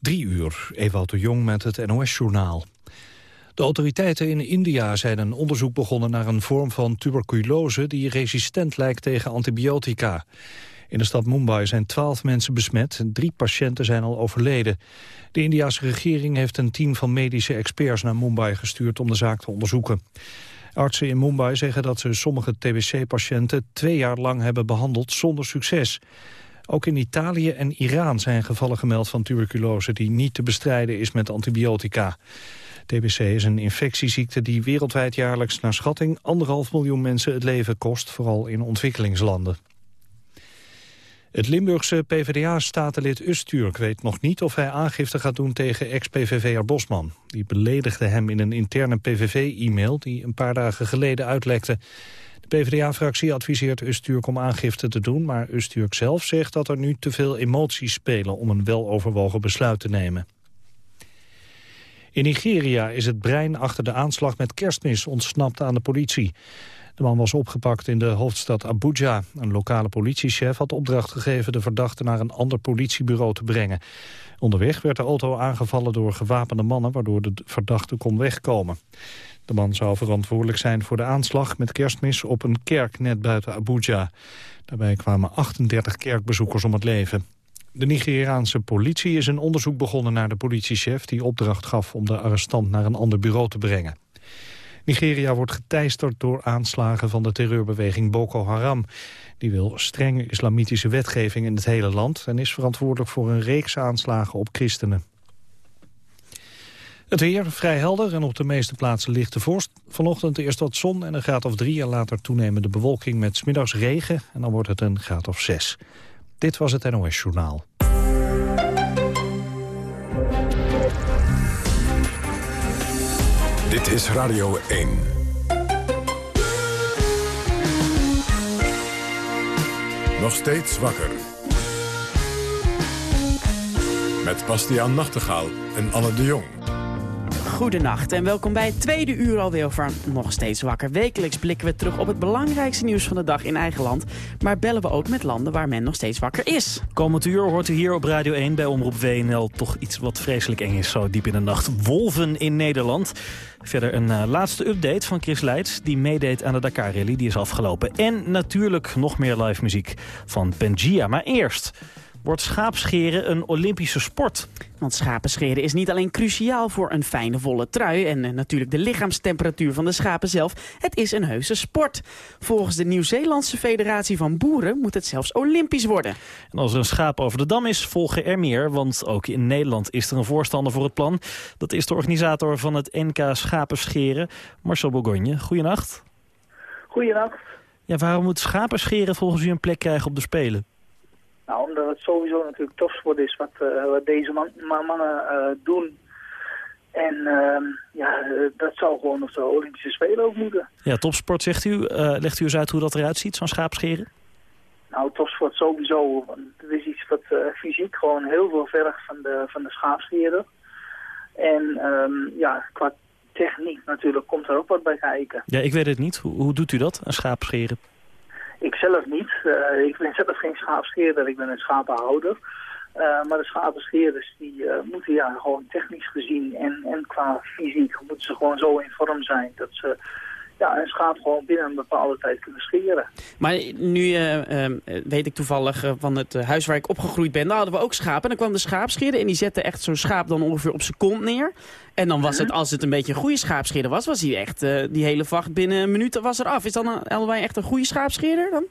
Drie uur, Ewout de Jong met het NOS-journaal. De autoriteiten in India zijn een onderzoek begonnen naar een vorm van tuberculose die resistent lijkt tegen antibiotica. In de stad Mumbai zijn twaalf mensen besmet, drie patiënten zijn al overleden. De Indiase regering heeft een team van medische experts naar Mumbai gestuurd om de zaak te onderzoeken. Artsen in Mumbai zeggen dat ze sommige TBC-patiënten twee jaar lang hebben behandeld zonder succes. Ook in Italië en Iran zijn gevallen gemeld van tuberculose die niet te bestrijden is met antibiotica. TBC is een infectieziekte die wereldwijd jaarlijks naar schatting anderhalf miljoen mensen het leven kost, vooral in ontwikkelingslanden. Het Limburgse PvdA-statenlid Usturk weet nog niet of hij aangifte gaat doen tegen ex-PVV'er Bosman. Die beledigde hem in een interne PVV-e-mail die een paar dagen geleden uitlekte. De PvdA-fractie adviseert Usturk om aangifte te doen, maar Usturk zelf zegt dat er nu te veel emoties spelen om een weloverwogen besluit te nemen. In Nigeria is het brein achter de aanslag met kerstmis ontsnapt aan de politie. De man was opgepakt in de hoofdstad Abuja. Een lokale politiechef had opdracht gegeven de verdachte naar een ander politiebureau te brengen. Onderweg werd de auto aangevallen door gewapende mannen, waardoor de verdachte kon wegkomen. De man zou verantwoordelijk zijn voor de aanslag met kerstmis op een kerk net buiten Abuja. Daarbij kwamen 38 kerkbezoekers om het leven. De Nigeriaanse politie is een onderzoek begonnen naar de politiechef... die opdracht gaf om de arrestant naar een ander bureau te brengen. Nigeria wordt geteisterd door aanslagen van de terreurbeweging Boko Haram. Die wil strenge islamitische wetgeving in het hele land... en is verantwoordelijk voor een reeks aanslagen op christenen. Het weer vrij helder en op de meeste plaatsen ligt de vorst. Vanochtend eerst wat zon en een graad of drie... en later toenemende bewolking met smiddags regen... en dan wordt het een graad of zes. Dit was het NOS Journaal. Dit is Radio 1. Nog steeds wakker. Met Bastiaan Nachtegaal en Anne de Jong. Goedenacht en welkom bij het tweede uur alweer van Nog Steeds Wakker. Wekelijks blikken we terug op het belangrijkste nieuws van de dag in eigen land. Maar bellen we ook met landen waar men nog steeds wakker is. Komend uur hoort u hier op Radio 1 bij Omroep WNL toch iets wat vreselijk eng is zo diep in de nacht. Wolven in Nederland. Verder een uh, laatste update van Chris Leids, die meedeed aan de Dakar Rally. Die is afgelopen. En natuurlijk nog meer live muziek van Bengia. Maar eerst wordt schaapscheren een Olympische sport. Want schapenscheren is niet alleen cruciaal voor een fijne volle trui... en eh, natuurlijk de lichaamstemperatuur van de schapen zelf. Het is een heuse sport. Volgens de Nieuw-Zeelandse Federatie van Boeren moet het zelfs Olympisch worden. En als er een schaap over de dam is, volgen er meer. Want ook in Nederland is er een voorstander voor het plan. Dat is de organisator van het NK Schapenscheren, Marcel Bourgogne. Goedenacht. Goedenacht. Ja, waarom moet schapenscheren volgens u een plek krijgen op de Spelen? Nou, omdat het sowieso natuurlijk topsport is wat, uh, wat deze man, mannen uh, doen. En uh, ja, dat zou gewoon op de Olympische Spelen ook moeten. Ja, topsport zegt u. legt u eens uit hoe dat eruit ziet, zo'n schaapscheren? Nou, topsport sowieso. Het is iets wat fysiek gewoon heel veel vergt van de, van de schaapscheren. En um, ja, qua techniek natuurlijk komt er ook wat bij kijken. Ja, ik weet het niet. Hoe, hoe doet u dat, een schaapscheren? Ik zelf niet. Uh, ik ben zelf geen schaapscheerder, ik ben een schapenhouder. Uh, maar de schapenscheerders die uh, moeten ja, gewoon technisch gezien en, en qua fysiek moeten ze gewoon zo in vorm zijn dat ze ja, een schaap gewoon binnen een bepaalde tijd kunnen scheren. Maar nu uh, uh, weet ik toevallig uh, van het huis waar ik opgegroeid ben, daar hadden we ook schapen. En dan kwam de schaapscheerder en die zette echt zo'n schaap dan ongeveer op zijn kont neer. En dan was het, als het een beetje een goede schaapscheerder was, was hij echt, die hele vacht binnen een minuut was er af. Is dan allebei echt een goede schaapscheerder dan?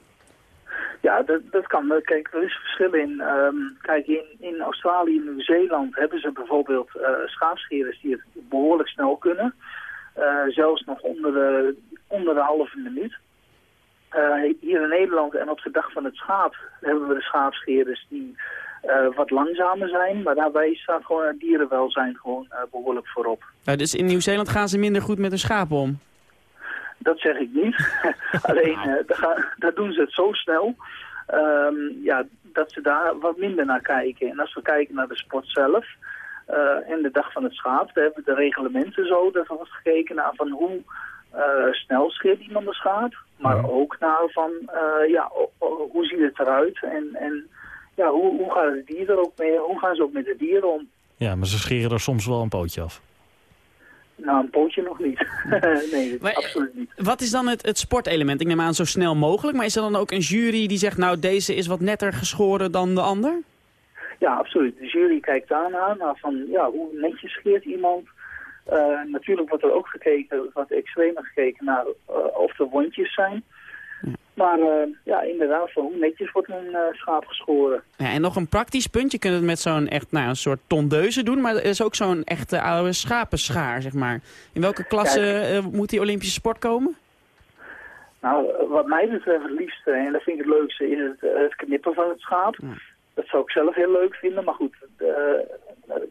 Ja, dat, dat kan. Kijk, er is verschil in. Um, kijk, in, in Australië en Nieuw-Zeeland hebben ze bijvoorbeeld schaapscheerders die het behoorlijk snel kunnen. Uh, zelfs nog onder de, onder de halve minuut. Uh, hier in Nederland en op de dag van het schaap hebben we de schaapscheerders die uh, wat langzamer zijn. Maar daarbij staat gewoon het dierenwelzijn gewoon behoorlijk voorop. dus in Nieuw-Zeeland gaan ze minder goed met hun schaap om? Dat zeg ik niet. Alleen, daar, daar, doen ze het zo snel um, ja, dat ze daar wat minder naar kijken. En als we kijken naar de sport zelf... Uh, en de dag van het schaap, daar hebben we de reglementen zo. Daar wordt gekeken naar van hoe uh, snel scheert iemand de schaap. Maar ook naar van uh, ja, hoe ziet het eruit en, en ja, hoe, hoe gaan de dieren ook mee, hoe gaan ze ook met de dieren om. Ja, maar ze scheren er soms wel een pootje af. Nou, een pootje nog niet. nee, Maar, eh, absoluut niet. Wat is dan het, het sportelement? Ik neem aan zo snel mogelijk. Maar is er dan ook een jury die zegt, nou deze is wat netter geschoren dan de ander? Ja, absoluut. De jury kijkt daarna naar van, ja, hoe netjes scheert iemand. Eh, natuurlijk wordt er ook gekeken, wat extremer gekeken naar eh, of er wondjes zijn. Maar eh, ja, inderdaad, van hoe netjes wordt een schaap geschoren. Ja, en nog een praktisch punt. Je kunt het met zo'n echt, nou, een soort tondeuze doen. Maar er is ook zo'n echte oude schapenschaar, zeg maar. In welke klasse moet die Olympische sport komen? Nou, wat mij betreft het liefste, en dat vind ik het leukste, is het, het knippen van het schaap. Ja. Dat zou ik zelf heel leuk vinden, maar goed, de,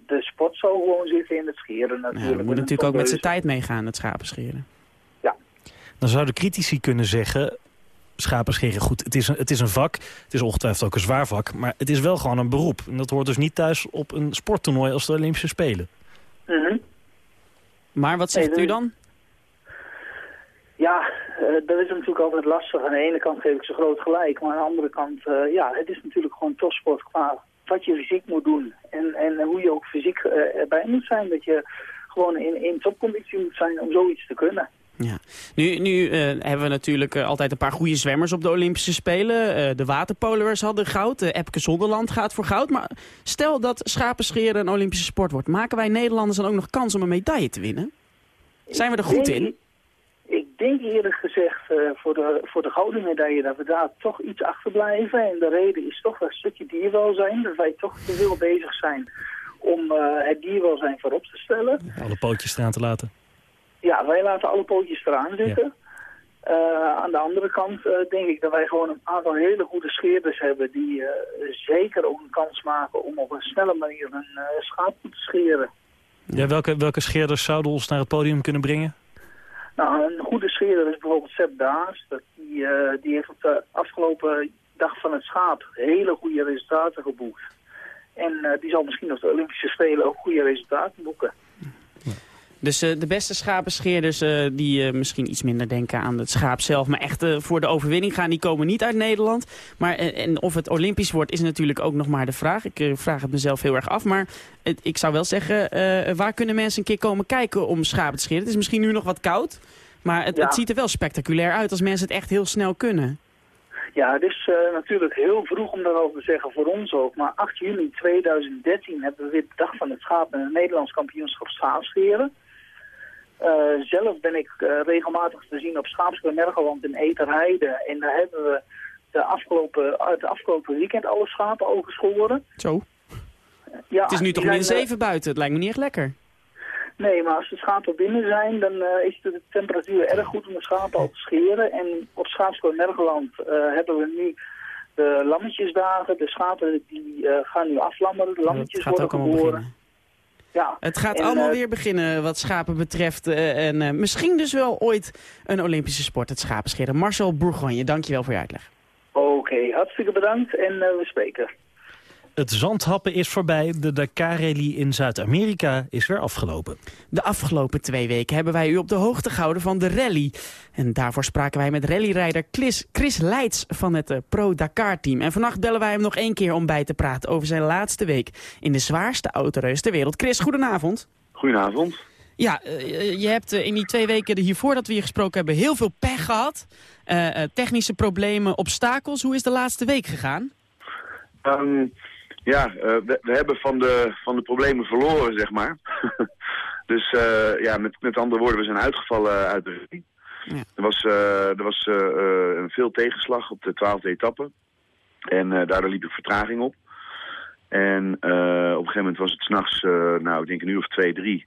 de sport zou gewoon zitten in het scheren Ja, natuurlijk. dat moet natuurlijk ook met zijn tijd meegaan, het schapenscheren. Dan zouden critici kunnen zeggen... Schapen scheren, goed, het is, een, het is een vak. Het is ongetwijfeld ook een zwaar vak. Maar het is wel gewoon een beroep. En dat hoort dus niet thuis op een sporttoernooi als de Olympische Spelen. Mhm. Maar wat zegt Nee, u dan? Ja, eh, dat is natuurlijk altijd lastig. Aan de ene kant geef ik ze groot gelijk, maar aan de andere kant, eh, ja, het is natuurlijk gewoon topsport qua wat je fysiek moet doen. En, en hoe je ook fysiek eh, erbij moet zijn, dat je gewoon in, in topconditie moet zijn om zoiets te kunnen. Ja. Nu, nu hebben we natuurlijk altijd een paar goede zwemmers op de Olympische Spelen. De waterpoloers hadden goud. Uh, Epke Zonderland gaat voor goud. Maar stel dat schapenscheren een Olympische sport wordt. Maken wij Nederlanders dan ook nog kans om een medaille te winnen? Zijn we er goed in? Ik denk eerlijk gezegd eh, voor, de, voor de gouden medaille dat we daar toch iets achterblijven. En de reden is toch een stukje dierwelzijn. Dat wij toch te veel bezig zijn om eh, het dierwelzijn voorop te stellen. Alle pootjes eraan te laten. Ja, wij laten alle pootjes eraan zitten. Eh, aan de andere kant denk ik dat wij gewoon een aantal hele goede scheerders hebben... die zeker ook een kans maken om op een snelle manier een schaap te scheren. Ja, welke, welke scheerders zouden ons naar het podium kunnen brengen? Nou, een goede scheerder is bijvoorbeeld Sepp Daas. Die, eh, die heeft op de afgelopen dag van het schaap hele goede resultaten geboekt. En eh, die zal misschien op de Olympische Spelen ook goede resultaten boeken. Dus eh, de beste schapenscheerders eh, die eh, misschien iets minder denken aan het schaap zelf... maar echt voor de overwinning gaan, die komen niet uit Nederland. Maar, en of het Olympisch wordt is natuurlijk ook nog maar de vraag. Ik vraag het mezelf heel erg af. Maar ik zou wel zeggen, waar kunnen mensen een keer komen kijken om schapen te scheren? Het is misschien nu nog wat koud, maar het, Ja. het ziet er wel spectaculair uit als mensen het echt heel snel kunnen. Ja, het is natuurlijk heel vroeg om daarover te zeggen, voor ons ook. Maar 8 juni 2013 hebben we weer de dag van het schaap en het Nederlands kampioenschap schaapscheren. Eh, zelf ben ik eh, regelmatig te zien op Schaapschool Mergeland in Eterheide. En daar hebben we de afgelopen, uit het afgelopen weekend alle schapen al geschoren. Zo, Ja, het is nu toch min eh, 7 buiten. Het lijkt me niet echt lekker. Nee, maar als de schapen binnen zijn, dan eh, is de temperatuur erg goed om de schapen al te scheren. En op Schaapskool Mergeland eh, hebben we nu de lammetjesdagen. De schapen die eh, gaan nu aflammeren, de lammetjes worden geboren. Ja, Het gaat En, allemaal eh, weer beginnen wat schapen betreft. eh, en eh, misschien dus wel ooit een Olympische sport, het schapenscheren. Marcel Bourgogne, dankjewel voor je uitleg. oké. hartstikke bedankt en we spreken. Het zandhappen is voorbij. De Dakar-rally in Zuid-Amerika is weer afgelopen. De afgelopen twee weken hebben wij u op de hoogte gehouden van de rally. En daarvoor spraken wij met rallyrijder Chris, Chris Leits van het eh, Pro Dakar team. En vannacht bellen wij hem nog één keer om bij te praten over zijn laatste week in de zwaarste autoreus ter wereld. Chris, goedenavond. Goedenavond. Ja, eh, je hebt eh, in die twee weken hiervoor dat we hier gesproken hebben heel veel pech gehad. Eh, eh, technische problemen, obstakels. Hoe is de laatste week gegaan? Ehm, ja, eh, we, we hebben van de, van de problemen verloren, zeg maar. dus eh, ja, met, met andere woorden, we zijn uitgevallen uit de rally. Ja. Er was, eh, er was eh, eh, een veel tegenslag op de twaalfde etappe. En eh, daardoor liep ik vertraging op. En eh, op een gegeven moment was het s'nachts, uh, nou ik denk een uur of twee, drie.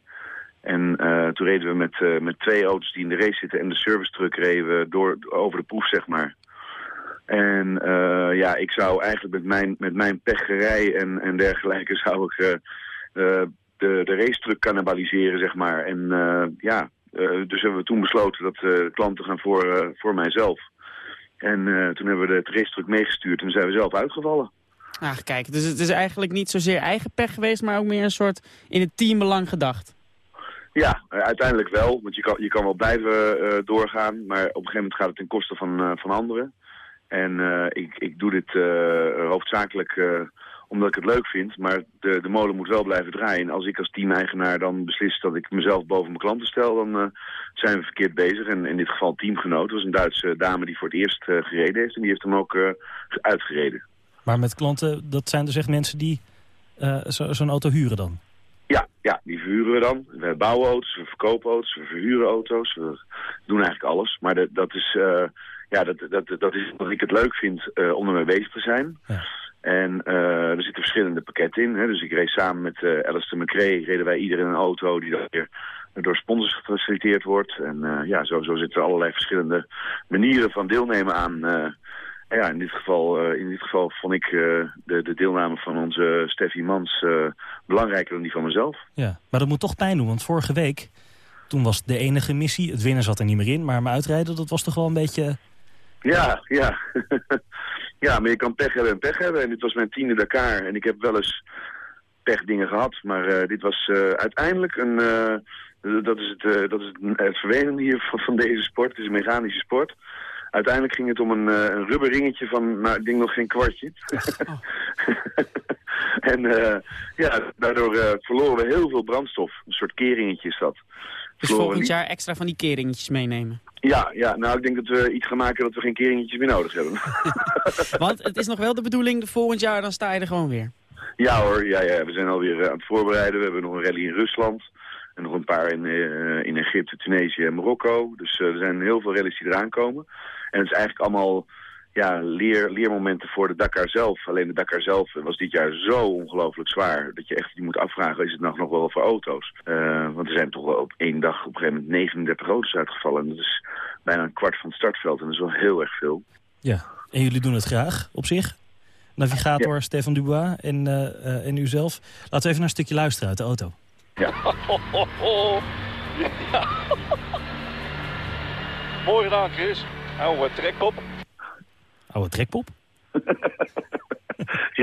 En uh, toen reden we met, met twee auto's die in de race zitten en de service truck reden we door, over de proef, zeg maar. En uh, ja, ik zou eigenlijk met mijn, met mijn pechgerij en, en dergelijke zou ik uh, de, de racetruck cannibaliseren, zeg maar. En uh, ja, dus hebben we toen besloten dat de klanten gaan voor, voor mijzelf. En toen hebben we de racetruck meegestuurd en zijn we zelf uitgevallen. Ach, kijk, dus het is eigenlijk niet zozeer eigen pech geweest, maar ook meer een soort in het teambelang gedacht. Ja, uiteindelijk wel. Want je kan, je kan wel blijven doorgaan, maar op een gegeven moment gaat het ten koste van, van anderen. En uh, ik, ik doe dit hoofdzakelijk omdat ik het leuk vind. Maar de, de molen moet wel blijven draaien. En als ik als team-eigenaar dan beslis dat ik mezelf boven mijn klanten stel... dan zijn we verkeerd bezig. En in dit geval teamgenoot. Dat was een Duitse dame die voor het eerst gereden heeft. En die heeft hem ook uitgereden. Maar met klanten, dat zijn dus echt mensen die zo'n zo auto huren dan? Ja, ja, die verhuren we dan. We bouwen auto's, we verkopen auto's, we verhuren auto's. We doen eigenlijk alles. Maar de, dat is... ja, dat, dat, dat is wat ik het leuk vind om ermee bezig te zijn. Ja. En uh, er zitten verschillende pakketten in. Hè. Dus ik reed samen met uh, Alistair McRae, reden wij ieder in een auto die dan weer door sponsors gefaciliteerd wordt. En uh, ja, zo, zo zitten er allerlei verschillende manieren van deelnemen aan. ja, in dit geval, in dit geval vond ik de, de deelname van onze Steffi Mans belangrijker dan die van mezelf. Ja, maar dat moet toch pijn doen, want vorige week, toen was de enige missie, het winnen zat er niet meer in, maar mijn uitrijden, dat was toch wel een beetje... Ja, ja. Ja, maar je kan pech hebben en pech hebben. En dit was mijn tiende Dakar. En ik heb wel eens pechdingen gehad. Maar uh, dit was uh, uiteindelijk een... Uh, dat is het, dat is het, het vervelende hier van, van, deze sport. Het is een mechanische sport. Uiteindelijk ging het om een, een rubberringetje van, nou, ik denk nog geen kwartje. Oh. en ja, daardoor verloren we heel veel brandstof. Een soort keringetje is dat. Dus volgend jaar extra van die keringetjes meenemen? Ja, ja, nou ik denk dat we iets gaan maken dat we geen keringetjes meer nodig hebben. Want het is nog wel de bedoeling, volgend jaar dan sta je er gewoon weer? Ja hoor, ja, ja, we zijn alweer aan het voorbereiden. We hebben nog een rally in Rusland. En nog een paar in, uh, in Egypte, Tunesië en Marokko. Dus uh, er zijn heel veel rallies die eraan komen. En het is eigenlijk allemaal ja, leer, leermomenten voor de Dakar zelf. Alleen de Dakar zelf was dit jaar zo ongelooflijk zwaar... dat je echt je moet afvragen, is het nog, nog wel voor auto's? Uh, want er zijn toch wel op één dag op een gegeven moment 39 auto's uitgevallen. En dat is bijna een kwart van het startveld en dat is wel heel erg veel. Ja, en jullie doen het graag op zich? Navigator ja. Stefan Dubois en, uh, uh, en u zelf. Laten we even naar een stukje luisteren uit de auto. Ja. ja. Mooi gedaan, Chris. Oude trekpop. Oude trekpop?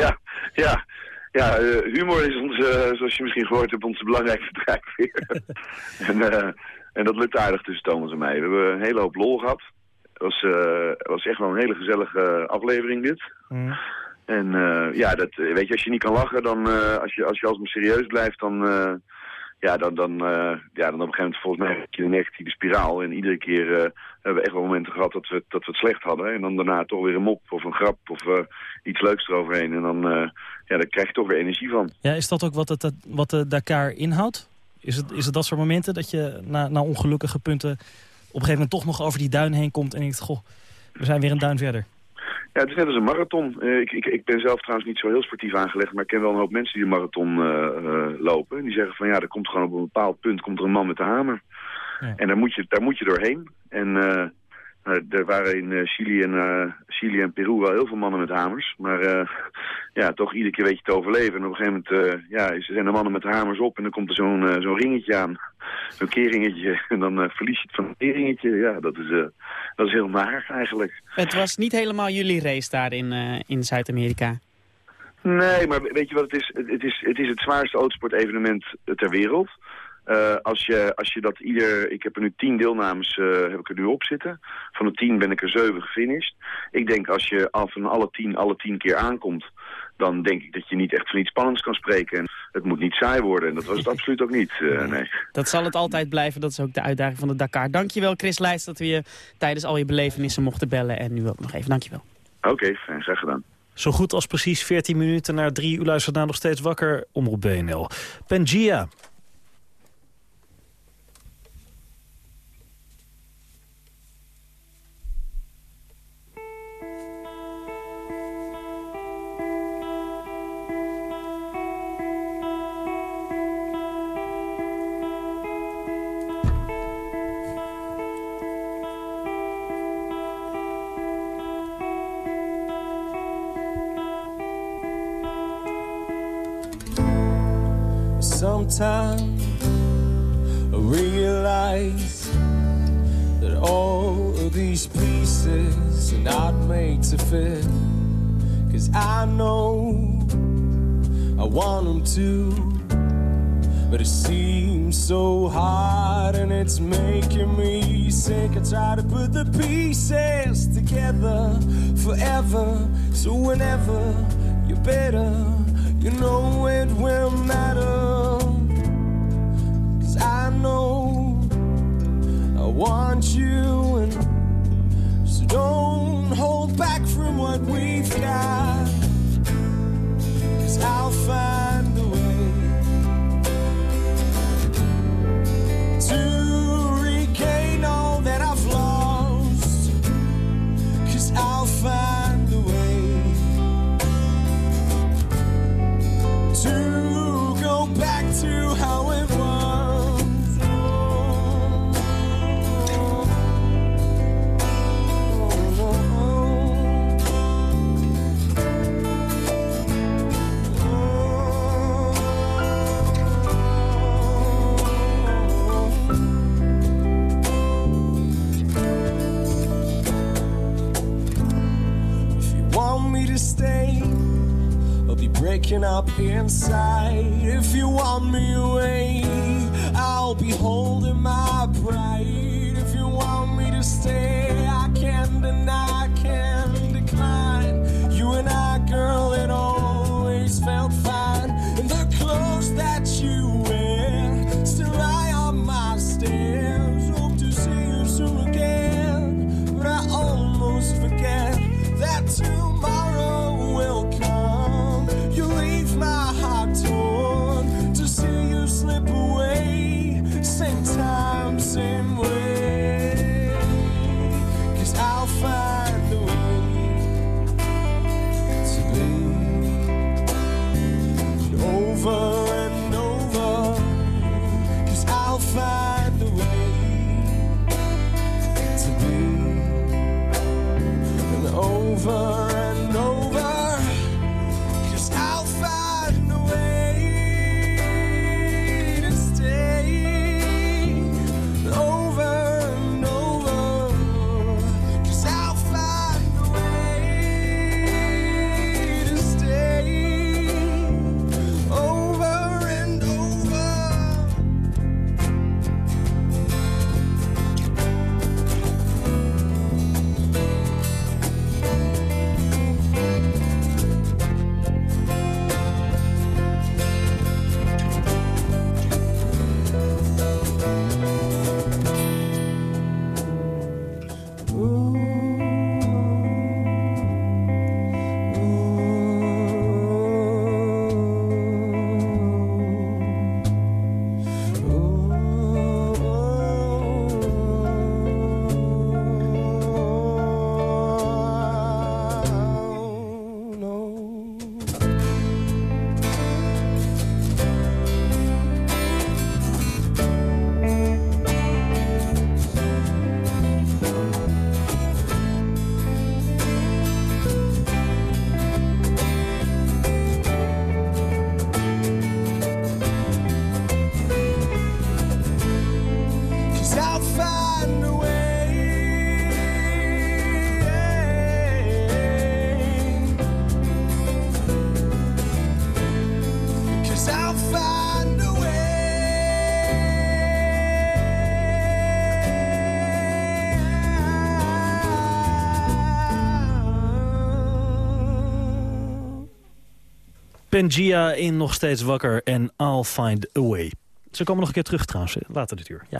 ja, ja. Ja, uh, humor is ons, uh, zoals je misschien gehoord hebt, onze belangrijkste drijfveer. en, uh, en dat lukt aardig tussen Thomas en mij. We hebben een hele hoop lol gehad. Het was, was echt wel een hele gezellige aflevering dit. Mm. En ja, dat, weet je, als je niet kan lachen, dan als je als je alsmaar serieus blijft, dan ja, dan, dan, uh, ja, dan op een gegeven moment volgens mij heb je een negatieve spiraal. En iedere keer uh, hebben we echt wel momenten gehad dat we, dat we het slecht hadden. En dan daarna toch weer een mop of een grap of uh, iets leuks eroverheen. En dan, ja, daar krijg je toch weer energie van. Ja, is dat ook wat, het, wat de Dakar inhoudt? Is het, is het dat soort momenten dat je na, na ongelukkige punten op een gegeven moment toch nog over die duin heen komt en denkt, goh, we zijn weer een duin verder? Ja, het is net als een marathon. Uh, ik, ik, ik, ben zelf trouwens niet zo heel sportief aangelegd, maar ik ken wel een hoop mensen die een marathon uh, uh, lopen. En die zeggen van ja, er komt gewoon op een bepaald punt komt er een man met de hamer. Ja. En daar moet, je, daar moet je doorheen. En er waren in Chili, en, Chili en Peru wel heel veel mannen met hamers. Maar ja, toch iedere keer weet je te overleven. En op een gegeven moment ja, zijn de mannen met hamers op en dan komt er zo'n zo'n ringetje aan. Zo'n keringetje. En dan verlies je het van een keringetje. Ja, dat is dat is heel naar eigenlijk. Het was niet helemaal jullie race daar in, in Zuid-Amerika? Nee, maar weet je wat het is? Het is het, is het zwaarste autosportevenement ter wereld. Uh, als, je, als je dat ieder... Ik heb er nu tien deelnames uh, heb ik er nu op zitten. Van de tien ben ik er zeven gefinished. Ik denk als je al van alle tien, alle tien keer aankomt dan denk ik dat je niet echt van iets spannends kan spreken. En het moet niet saai worden en dat was het absoluut ook niet. Uh, nee. Dat zal het altijd blijven, dat is ook de uitdaging van de Dakar. Dankjewel Chris Leijs dat we je tijdens al je belevenissen mochten bellen. En nu ook nog even, dankjewel. Oké, okay, fijn, graag gedaan. Zo goed als precies 14 minuten na drie. U luistert naar nog steeds wakker. Omroep BNL. Pangea realize that all of these pieces are not made to fit. Cause I know I want them to, but it seems so hard and it's making me sick. I try to put the pieces together forever, so whenever you're better You know it will matter. Inside. Over Pangea in Nog Steeds Wakker en I'll Find a Way. Ze komen nog een keer terug trouwens, later dit uur. Ja.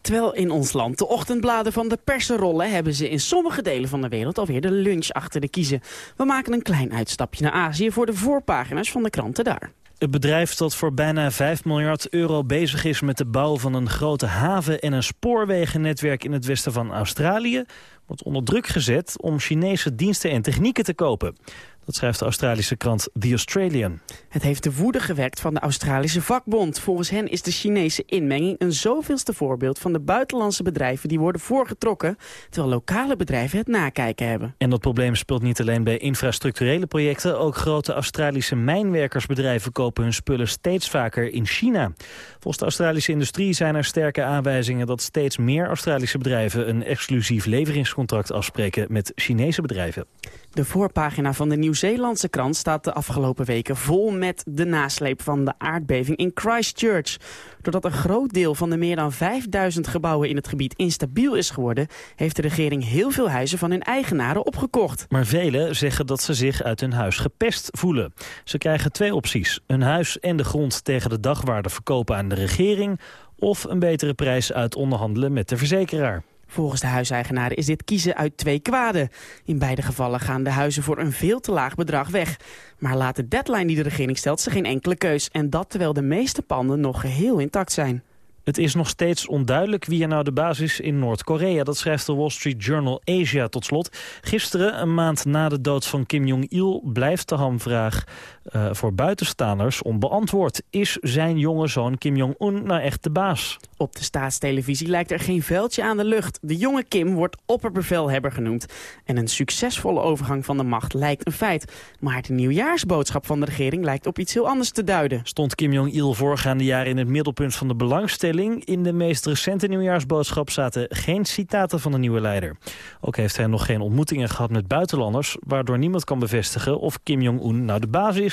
Terwijl in ons land de ochtendbladen van de persen rollen... hebben ze in sommige delen van de wereld alweer de lunch achter de kiezen. We maken een klein uitstapje naar Azië voor de voorpagina's van de kranten daar. Het bedrijf dat voor bijna 5 miljard euro bezig is met de bouw van een grote haven en een spoorwegennetwerk in het westen van Australië, wordt onder druk gezet om Chinese diensten en technieken te kopen. Dat schrijft de Australische krant The Australian. Het heeft de woede gewekt van de Australische vakbond. Volgens hen is de Chinese inmenging een zoveelste voorbeeld van de buitenlandse bedrijven die worden voorgetrokken, terwijl lokale bedrijven het nakijken hebben. En dat probleem speelt niet alleen bij infrastructurele projecten. Ook grote Australische mijnwerkersbedrijven kopen hun spullen steeds vaker in China. Volgens de Australische industrie zijn er sterke aanwijzingen dat steeds meer Australische bedrijven een exclusief leveringscontract afspreken met Chinese bedrijven. De voorpagina van de Nieuw-Zeelandse krant staat de afgelopen weken vol met de nasleep van de aardbeving in Christchurch. Doordat een groot deel van de meer dan 5000 gebouwen in het gebied instabiel is geworden, heeft de regering heel veel huizen van hun eigenaren opgekocht. Maar velen zeggen dat ze zich uit hun huis gepest voelen. Ze krijgen twee opties. Een huis en de grond tegen de dagwaarde verkopen aan de regering... of een betere prijs uit onderhandelen met de verzekeraar. Volgens de huiseigenaren is dit kiezen uit twee kwaden. In beide gevallen gaan de huizen voor een veel te laag bedrag weg. Maar laat de deadline die de regering stelt ze geen enkele keus. En dat terwijl de meeste panden nog geheel intact zijn. Het is nog steeds onduidelijk wie er nou de basis is in Noord-Korea. Dat schrijft de Wall Street Journal Asia tot slot. Gisteren, een maand na de dood van Kim Jong-il... blijft de hamvraag uh, voor buitenstaanders onbeantwoord. Is zijn jonge zoon Kim Jong-un nou echt de baas? Op de staatstelevisie lijkt er geen veldje aan de lucht. De jonge Kim wordt opperbevelhebber genoemd. En een succesvolle overgang van de macht lijkt een feit. Maar de nieuwjaarsboodschap van de regering lijkt op iets heel anders te duiden. Stond Kim Jong-il voorgaande jaren in het middelpunt van de belangstelling? In de meest recente nieuwjaarsboodschap zaten geen citaten van de nieuwe leider. Ook heeft hij nog geen ontmoetingen gehad met buitenlanders... waardoor niemand kan bevestigen of Kim Jong-un nou de baas is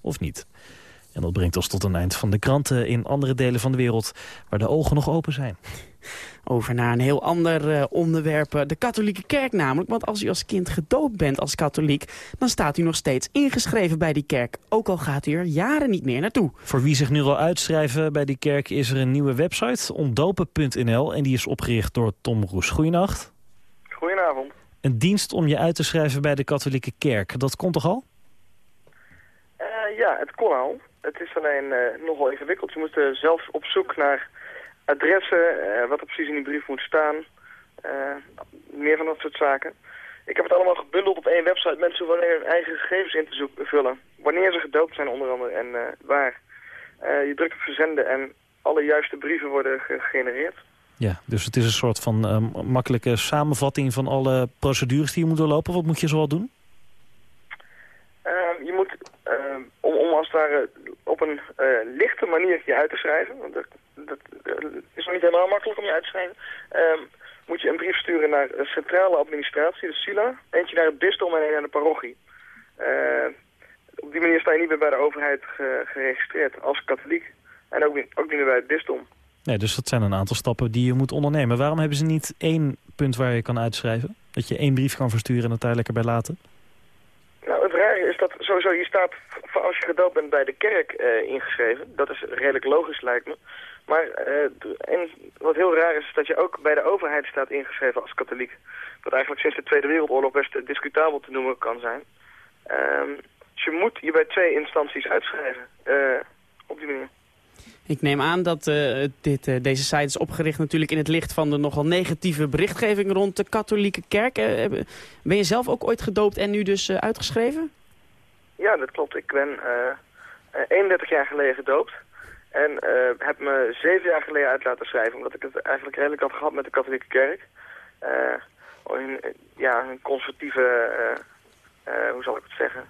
of niet. En dat brengt ons tot een eind van de kranten in andere delen van de wereld... waar de ogen nog open zijn. Over naar een heel ander uh, onderwerp, de katholieke kerk namelijk. Want als u als kind gedoopt bent als katholiek... dan staat u nog steeds ingeschreven bij die kerk. Ook al gaat u er jaren niet meer naartoe. Voor wie zich nu al uitschrijven bij die kerk... is er een nieuwe website, omdopen.nl. En die is opgericht door Tom Roes. Goedenacht. Goedenavond. Een dienst om je uit te schrijven bij de katholieke kerk. Dat komt toch al? Uh, ja, het kon al. Het is alleen uh, nogal ingewikkeld. Je moet zelf op zoek naar adressen, wat er precies in die brief moet staan. meer van dat soort zaken. Ik heb het allemaal gebundeld op één website. Mensen hoeven alleen hun eigen gegevens in te zoeken, vullen. Wanneer ze gedoopt zijn onder andere en waar. je drukt op verzenden en alle juiste brieven worden gegenereerd. Ja, dus het is een soort van uh, makkelijke samenvatting van alle procedures die je moet doorlopen. Wat moet je zoal doen? Uh, je moet, als het ware op een lichte manier je uit te schrijven, want dat, dat is nog niet helemaal makkelijk om je uit te schrijven, ehm, moet je een brief sturen naar de centrale administratie, de SILA, eentje naar het bisdom en een naar de parochie. op die manier sta je niet meer bij de overheid geregistreerd als katholiek en ook, ook niet meer bij het bisdom. Nee, dus dat zijn een aantal stappen die je moet ondernemen. Waarom hebben ze niet één punt waar je kan uitschrijven? Dat je één brief kan versturen en het daar lekker bij laten? Rare is dat sowieso je staat als je gedoopt bent bij de kerk uh, ingeschreven. Dat is redelijk logisch lijkt me. Maar uh, en wat heel raar is, is dat je ook bij de overheid staat ingeschreven als katholiek. Wat eigenlijk sinds de Tweede Wereldoorlog best discutabel te noemen kan zijn. Uh, dus je moet je bij twee instanties uitschrijven. Op die manier. Ik neem aan dat uh, dit, uh, deze site is opgericht natuurlijk in het licht van de nogal negatieve berichtgeving rond de katholieke kerk. Uh, ben je zelf ook ooit gedoopt en nu dus uitgeschreven? Ja, dat klopt. Ik ben 31 jaar geleden gedoopt. En heb me zeven jaar geleden uit laten schrijven, omdat ik het eigenlijk redelijk had gehad met de katholieke kerk. een, ja, een conservatieve, hoe zal ik het zeggen,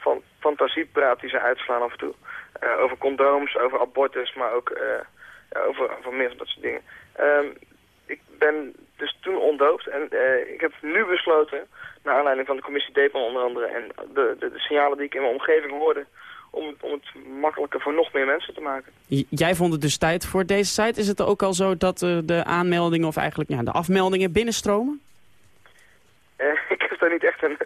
van, fantasiepraat die ze uitslaan af en toe. Uh, over condooms, over abortus, maar ook uh, over, over meer van dat soort dingen. Um, ik ben dus toen ontdoopt en uh, ik heb nu besloten, naar aanleiding van de commissie DEPAN onder andere... en de, de, de, signalen die ik in mijn omgeving hoorde... Om het, om het makkelijker voor nog meer mensen te maken. J jij vond het dus tijd voor deze site. Is het ook al zo dat de aanmeldingen of eigenlijk ja, de afmeldingen binnenstromen? ik heb daar niet echt een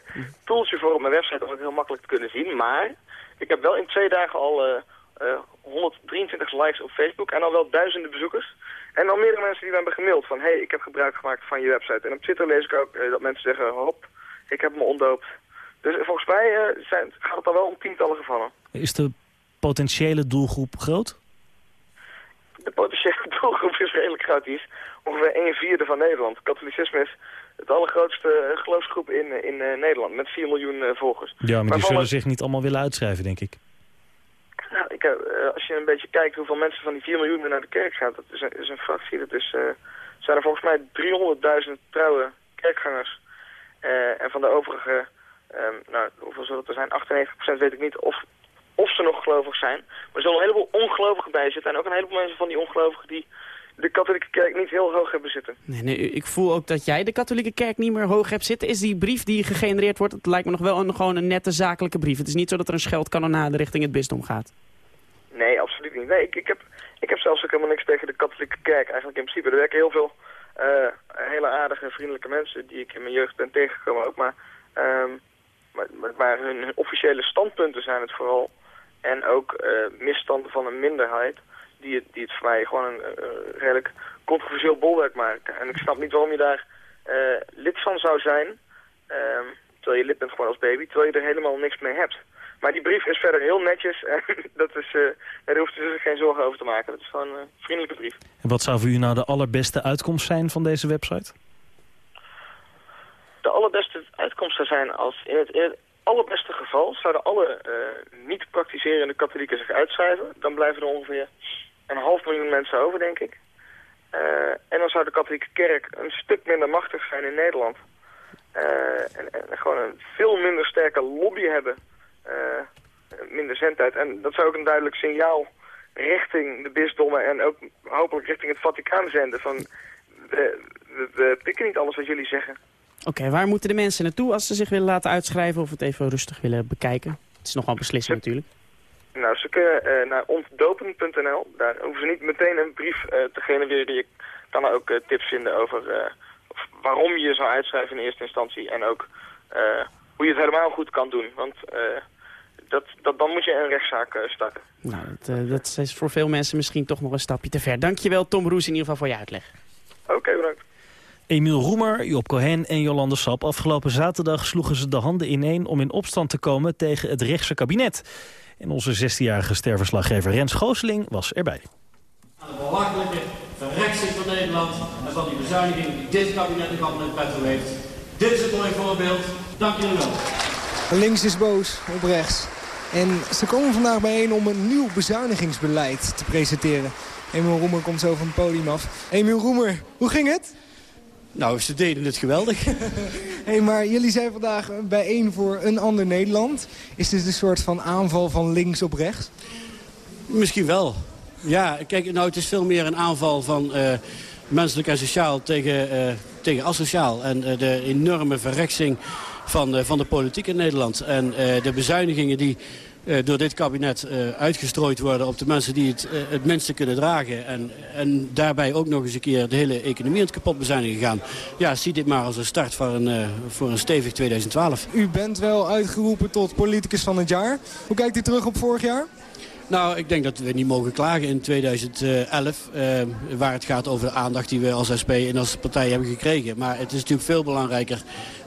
tooltje voor op mijn website om het heel makkelijk te kunnen zien, maar... Ik heb wel in twee dagen al uh, uh, 123 likes op Facebook en al wel duizenden bezoekers. En al meerdere mensen die me hebben gemaild van... hé, hey, ik heb gebruik gemaakt van je website. En op Twitter lees ik ook uh, dat mensen zeggen... hop, ik heb me ontdoopt. Dus volgens mij zijn, gaat het al wel om tientallen gevallen. Is de potentiële doelgroep groot? De potentiële doelgroep is redelijk groot. Die is ongeveer een vierde van Nederland. Katholicisme is het allergrootste geloofsgroep in, in uh, Nederland, met 4 miljoen volgers. Ja, maar, maar die zullen zich niet allemaal willen uitschrijven, denk ik. Nou, ik, als je een beetje kijkt hoeveel mensen van die 4 miljoen naar de kerk gaan, dat is een, is een fractie. Dat is, zijn er volgens mij 300.000 trouwe kerkgangers. en van de overige, um, nou, hoeveel zullen het er zijn? 98% weet ik niet of, of ze nog gelovig zijn. Maar er zullen een heleboel ongelovigen bij zitten. En ook een heleboel mensen van die ongelovigen die de katholieke kerk niet heel hoog hebben zitten. Nee, nee, ik voel ook dat jij de katholieke kerk niet meer hoog hebt zitten. Is die brief die gegenereerd wordt, het lijkt me nog wel een, gewoon een nette zakelijke brief. Het is niet zo dat er een scheldkanonade richting het bisdom gaat. Nee, absoluut niet. Nee, ik, ik, heb, ik heb zelfs ook helemaal niks tegen de katholieke kerk. Eigenlijk in principe, er werken heel veel uh, hele aardige, vriendelijke mensen die ik in mijn jeugd ben tegengekomen ook. Maar, um, maar, maar, hun, officiële standpunten zijn het vooral. En ook uh, misstanden van een minderheid die het, die het voor mij gewoon een uh, redelijk controversieel bolwerk maken. En ik snap niet waarom je daar uh, lid van zou zijn, uh, terwijl je lid bent gewoon als baby, terwijl je er helemaal niks mee hebt. Maar die brief is verder heel netjes en dat is, uh, daar hoeft u zich geen zorgen over te maken. Dat is gewoon een vriendelijke brief. En wat zou voor u nou de allerbeste uitkomst zijn van deze website? De allerbeste uitkomst zou zijn als in het, in het allerbeste geval zouden alle uh, niet praktiserende katholieken zich uitschrijven. Dan blijven er ongeveer een half miljoen mensen over, denk ik. Uh, en dan zou de katholieke kerk een stuk minder machtig zijn in Nederland. Uh, en, en, gewoon een veel minder sterke lobby hebben. Uh, minder zendtijd. En dat zou ook een duidelijk signaal richting de bisdommen en ook hopelijk richting het Vaticaan zenden. Van, we, we, we pikken niet alles wat jullie zeggen. Oké, okay, waar moeten de mensen naartoe als ze zich willen laten uitschrijven of het even rustig willen bekijken? Het is nogal beslissen natuurlijk. Nou, ze kunnen uh, naar ontdopen.nl. Daar hoeven ze niet meteen een brief uh, te genereren. Je kan er ook uh, tips vinden over waarom je je zou uitschrijven in eerste instantie. En ook hoe je het helemaal goed kan doen. Want dat, dat, dan moet je een rechtszaak starten. Nou, dat, dat, is voor veel mensen misschien toch nog een stapje te ver. Dankjewel Tom Roes in ieder geval voor je uitleg. Oké, okay, bedankt. Emiel Roemer, Job Cohen en Jolande Sap. Afgelopen zaterdag sloegen ze de handen ineen om in opstand te komen tegen het rechtse kabinet. En onze 16-jarige sterverslaggever Rens Gooseling was erbij. Aan de belachelijke verrechtsing van Nederland en van die bezuiniging die dit kabinet in met petto heeft. Dit is een mooi voorbeeld. Dank jullie wel. Links is boos op rechts. En ze komen vandaag bijeen om een nieuw bezuinigingsbeleid te presenteren. Emiel Roemer komt zo van het podium af. Emiel Roemer, hoe ging het? Nou, ze deden het geweldig. hey, maar jullie zijn vandaag bijeen voor een ander Nederland. Is dit een soort van aanval van links op rechts? Misschien wel. Ja, kijk, nou, het is veel meer een aanval van uh, menselijk en sociaal tegen, uh, tegen asociaal. En uh, de enorme verreksing van, van de politiek in Nederland. En de bezuinigingen die door dit kabinet uh, uitgestrooid worden op de mensen die het, uh, het minste kunnen dragen. En, en daarbij ook nog eens een keer de hele economie aan het kapot bezuinigen gaan. Ja, zie dit maar als een start voor een, voor een stevig 2012. U bent wel uitgeroepen tot politicus van het jaar. Hoe kijkt u terug op vorig jaar? Nou, ik denk dat we niet mogen klagen in 2011. Uh, waar het gaat over de aandacht die we als SP en als partij hebben gekregen. Maar het is natuurlijk veel belangrijker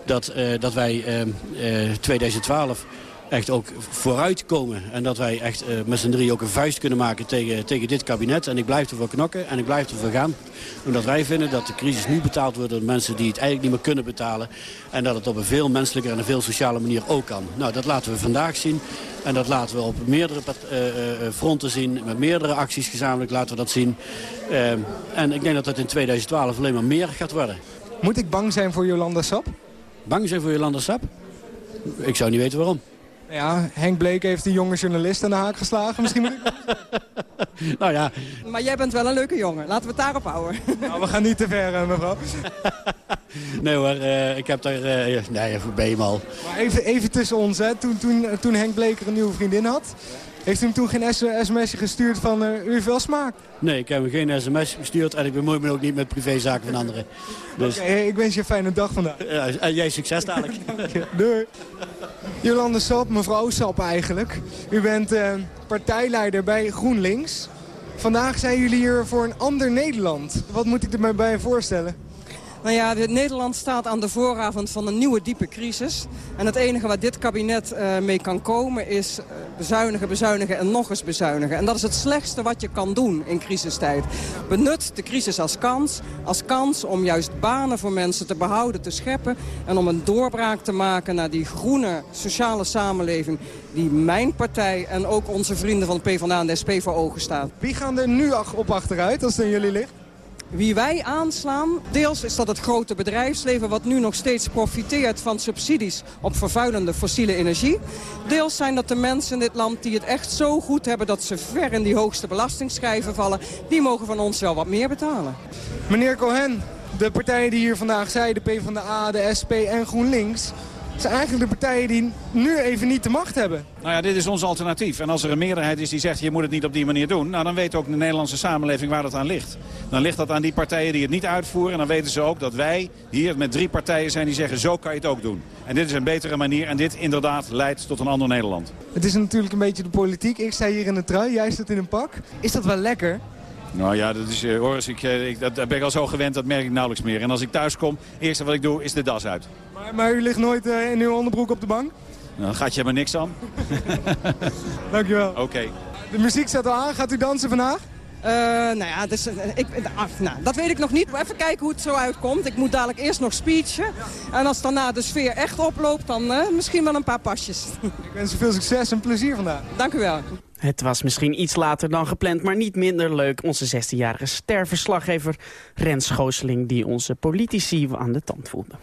dat, dat wij uh, 2012 echt ook vooruitkomen. En dat wij echt uh, met z'n drie ook een vuist kunnen maken tegen, tegen dit kabinet. En ik blijf ervoor knokken en ik blijf ervoor gaan. Omdat wij vinden dat de crisis nu betaald wordt door mensen die het eigenlijk niet meer kunnen betalen. En dat het op een veel menselijker en een veel sociale manier ook kan. Nou, dat laten we vandaag zien. En dat laten we op meerdere uh, uh, fronten zien. Met meerdere acties gezamenlijk laten we dat zien. en ik denk dat dat in 2012 alleen maar meer gaat worden. Moet ik bang zijn voor Jolanda Sap? Bang zijn voor Jolanda Sap? Ik zou niet weten waarom. Ja, Henk Bleek heeft die jonge journalist aan de haak geslagen. Misschien moet ik... nou ja. Maar jij bent wel een leuke jongen. Laten we het daarop houden. nou, we gaan niet te ver, eh, mevrouw. nee hoor, uh, ik heb daar... Uh, nee, al. Maar even, even tussen ons, hè. Toen, toen, toen Henk Bleek er een nieuwe vriendin had... Heeft u hem toen geen sms'je gestuurd van uh, u heeft wel smaak? Nee, ik heb hem geen sms gestuurd en ik bemoei me ook niet met privézaken van anderen. Dus... Oké, okay, ik wens je een fijne dag vandaag. Ja, en jij succes dadelijk. Doei. Jolande Sap, mevrouw Sap eigenlijk. U bent uh, partijleider bij GroenLinks. Vandaag zijn jullie hier voor een ander Nederland. Wat moet ik er mij bij voorstellen? Nou ja, Nederland staat aan de vooravond van een nieuwe diepe crisis. En het enige wat dit kabinet uh, mee kan komen is uh, bezuinigen, bezuinigen en nog eens bezuinigen. En dat is het slechtste wat je kan doen in crisistijd. Benut de crisis als kans. Als kans om juist banen voor mensen te behouden, te scheppen. En om een doorbraak te maken naar die groene sociale samenleving die mijn partij en ook onze vrienden van de PvdA en de SP voor ogen staat. Wie gaan er nu op achteruit als het aan jullie ligt? Wie wij aanslaan. Deels is dat het grote bedrijfsleven wat nu nog steeds profiteert van subsidies op vervuilende fossiele energie. Deels zijn dat de mensen in dit land die het echt zo goed hebben dat ze ver in die hoogste belastingschijven vallen. Die mogen van ons wel wat meer betalen. Meneer Cohen, de partijen die hier vandaag zijn, de PvdA, de SP en GroenLinks zijn eigenlijk de partijen die nu even niet de macht hebben. Nou ja, dit is ons alternatief. En als er een meerderheid is die zegt, je moet het niet op die manier doen... Nou, dan weet ook de Nederlandse samenleving waar dat aan ligt. Dan ligt dat aan die partijen die het niet uitvoeren. En dan weten ze ook dat wij hier met drie partijen zijn die zeggen, zo kan je het ook doen. En dit is een betere manier en dit inderdaad leidt tot een ander Nederland. Het is natuurlijk een beetje de politiek. Ik sta hier in een trui, jij zit in een pak. Is dat wel lekker? Nou ja, dat is, uh, ik, ik, dat, ben ik al zo gewend, dat merk ik nauwelijks meer. En als ik thuis kom, het eerste wat ik doe, is de das uit. Maar, maar u ligt nooit uh, in uw onderbroek op de bank? Nou, dan gaat je maar niks aan. Dankjewel. Oké. De muziek staat al aan. Gaat u dansen vandaag? Uh, nou ja, dus, ik, nou, dat weet ik nog niet. Even kijken hoe het zo uitkomt. Ik moet dadelijk eerst nog speechen. En als daarna de sfeer echt oploopt, dan misschien wel een paar pasjes. Ik wens u veel succes en plezier vandaag. Dank u wel. Het was misschien iets later dan gepland, maar niet minder leuk. Onze 16-jarige sterverslaggever Rens Schooseling... die onze politici aan de tand voelde.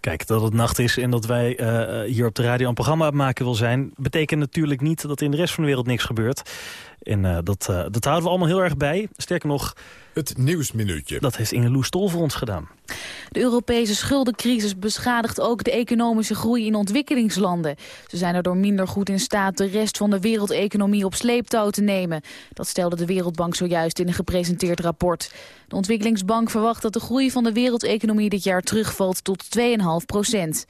Kijk, dat het nacht is en dat wij uh, hier op de radio een programma maken wil zijn... betekent natuurlijk niet dat in de rest van de wereld niks gebeurt. En uh, dat, uh, dat houden we allemaal heel erg bij. Sterker nog... Het Nieuwsminuutje. Dat heeft Inge Loes Tol voor ons gedaan. De Europese schuldencrisis beschadigt ook de economische groei in ontwikkelingslanden. Ze zijn erdoor minder goed in staat de rest van de wereldeconomie op sleeptouw te nemen. Dat stelde de Wereldbank zojuist in een gepresenteerd rapport. De ontwikkelingsbank verwacht dat de groei van de wereldeconomie dit jaar terugvalt tot 2,5 procent.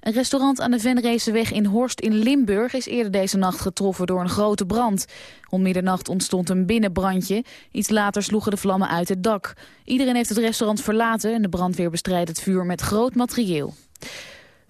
Een restaurant aan de Venreeseweg in Horst in Limburg is eerder deze nacht getroffen door een grote brand. Om middernacht ontstond een binnenbrandje. Iets later sloegen de vlammen uit het dak. Iedereen heeft het restaurant verlaten en de brandweer bestrijdt het vuur met groot materieel.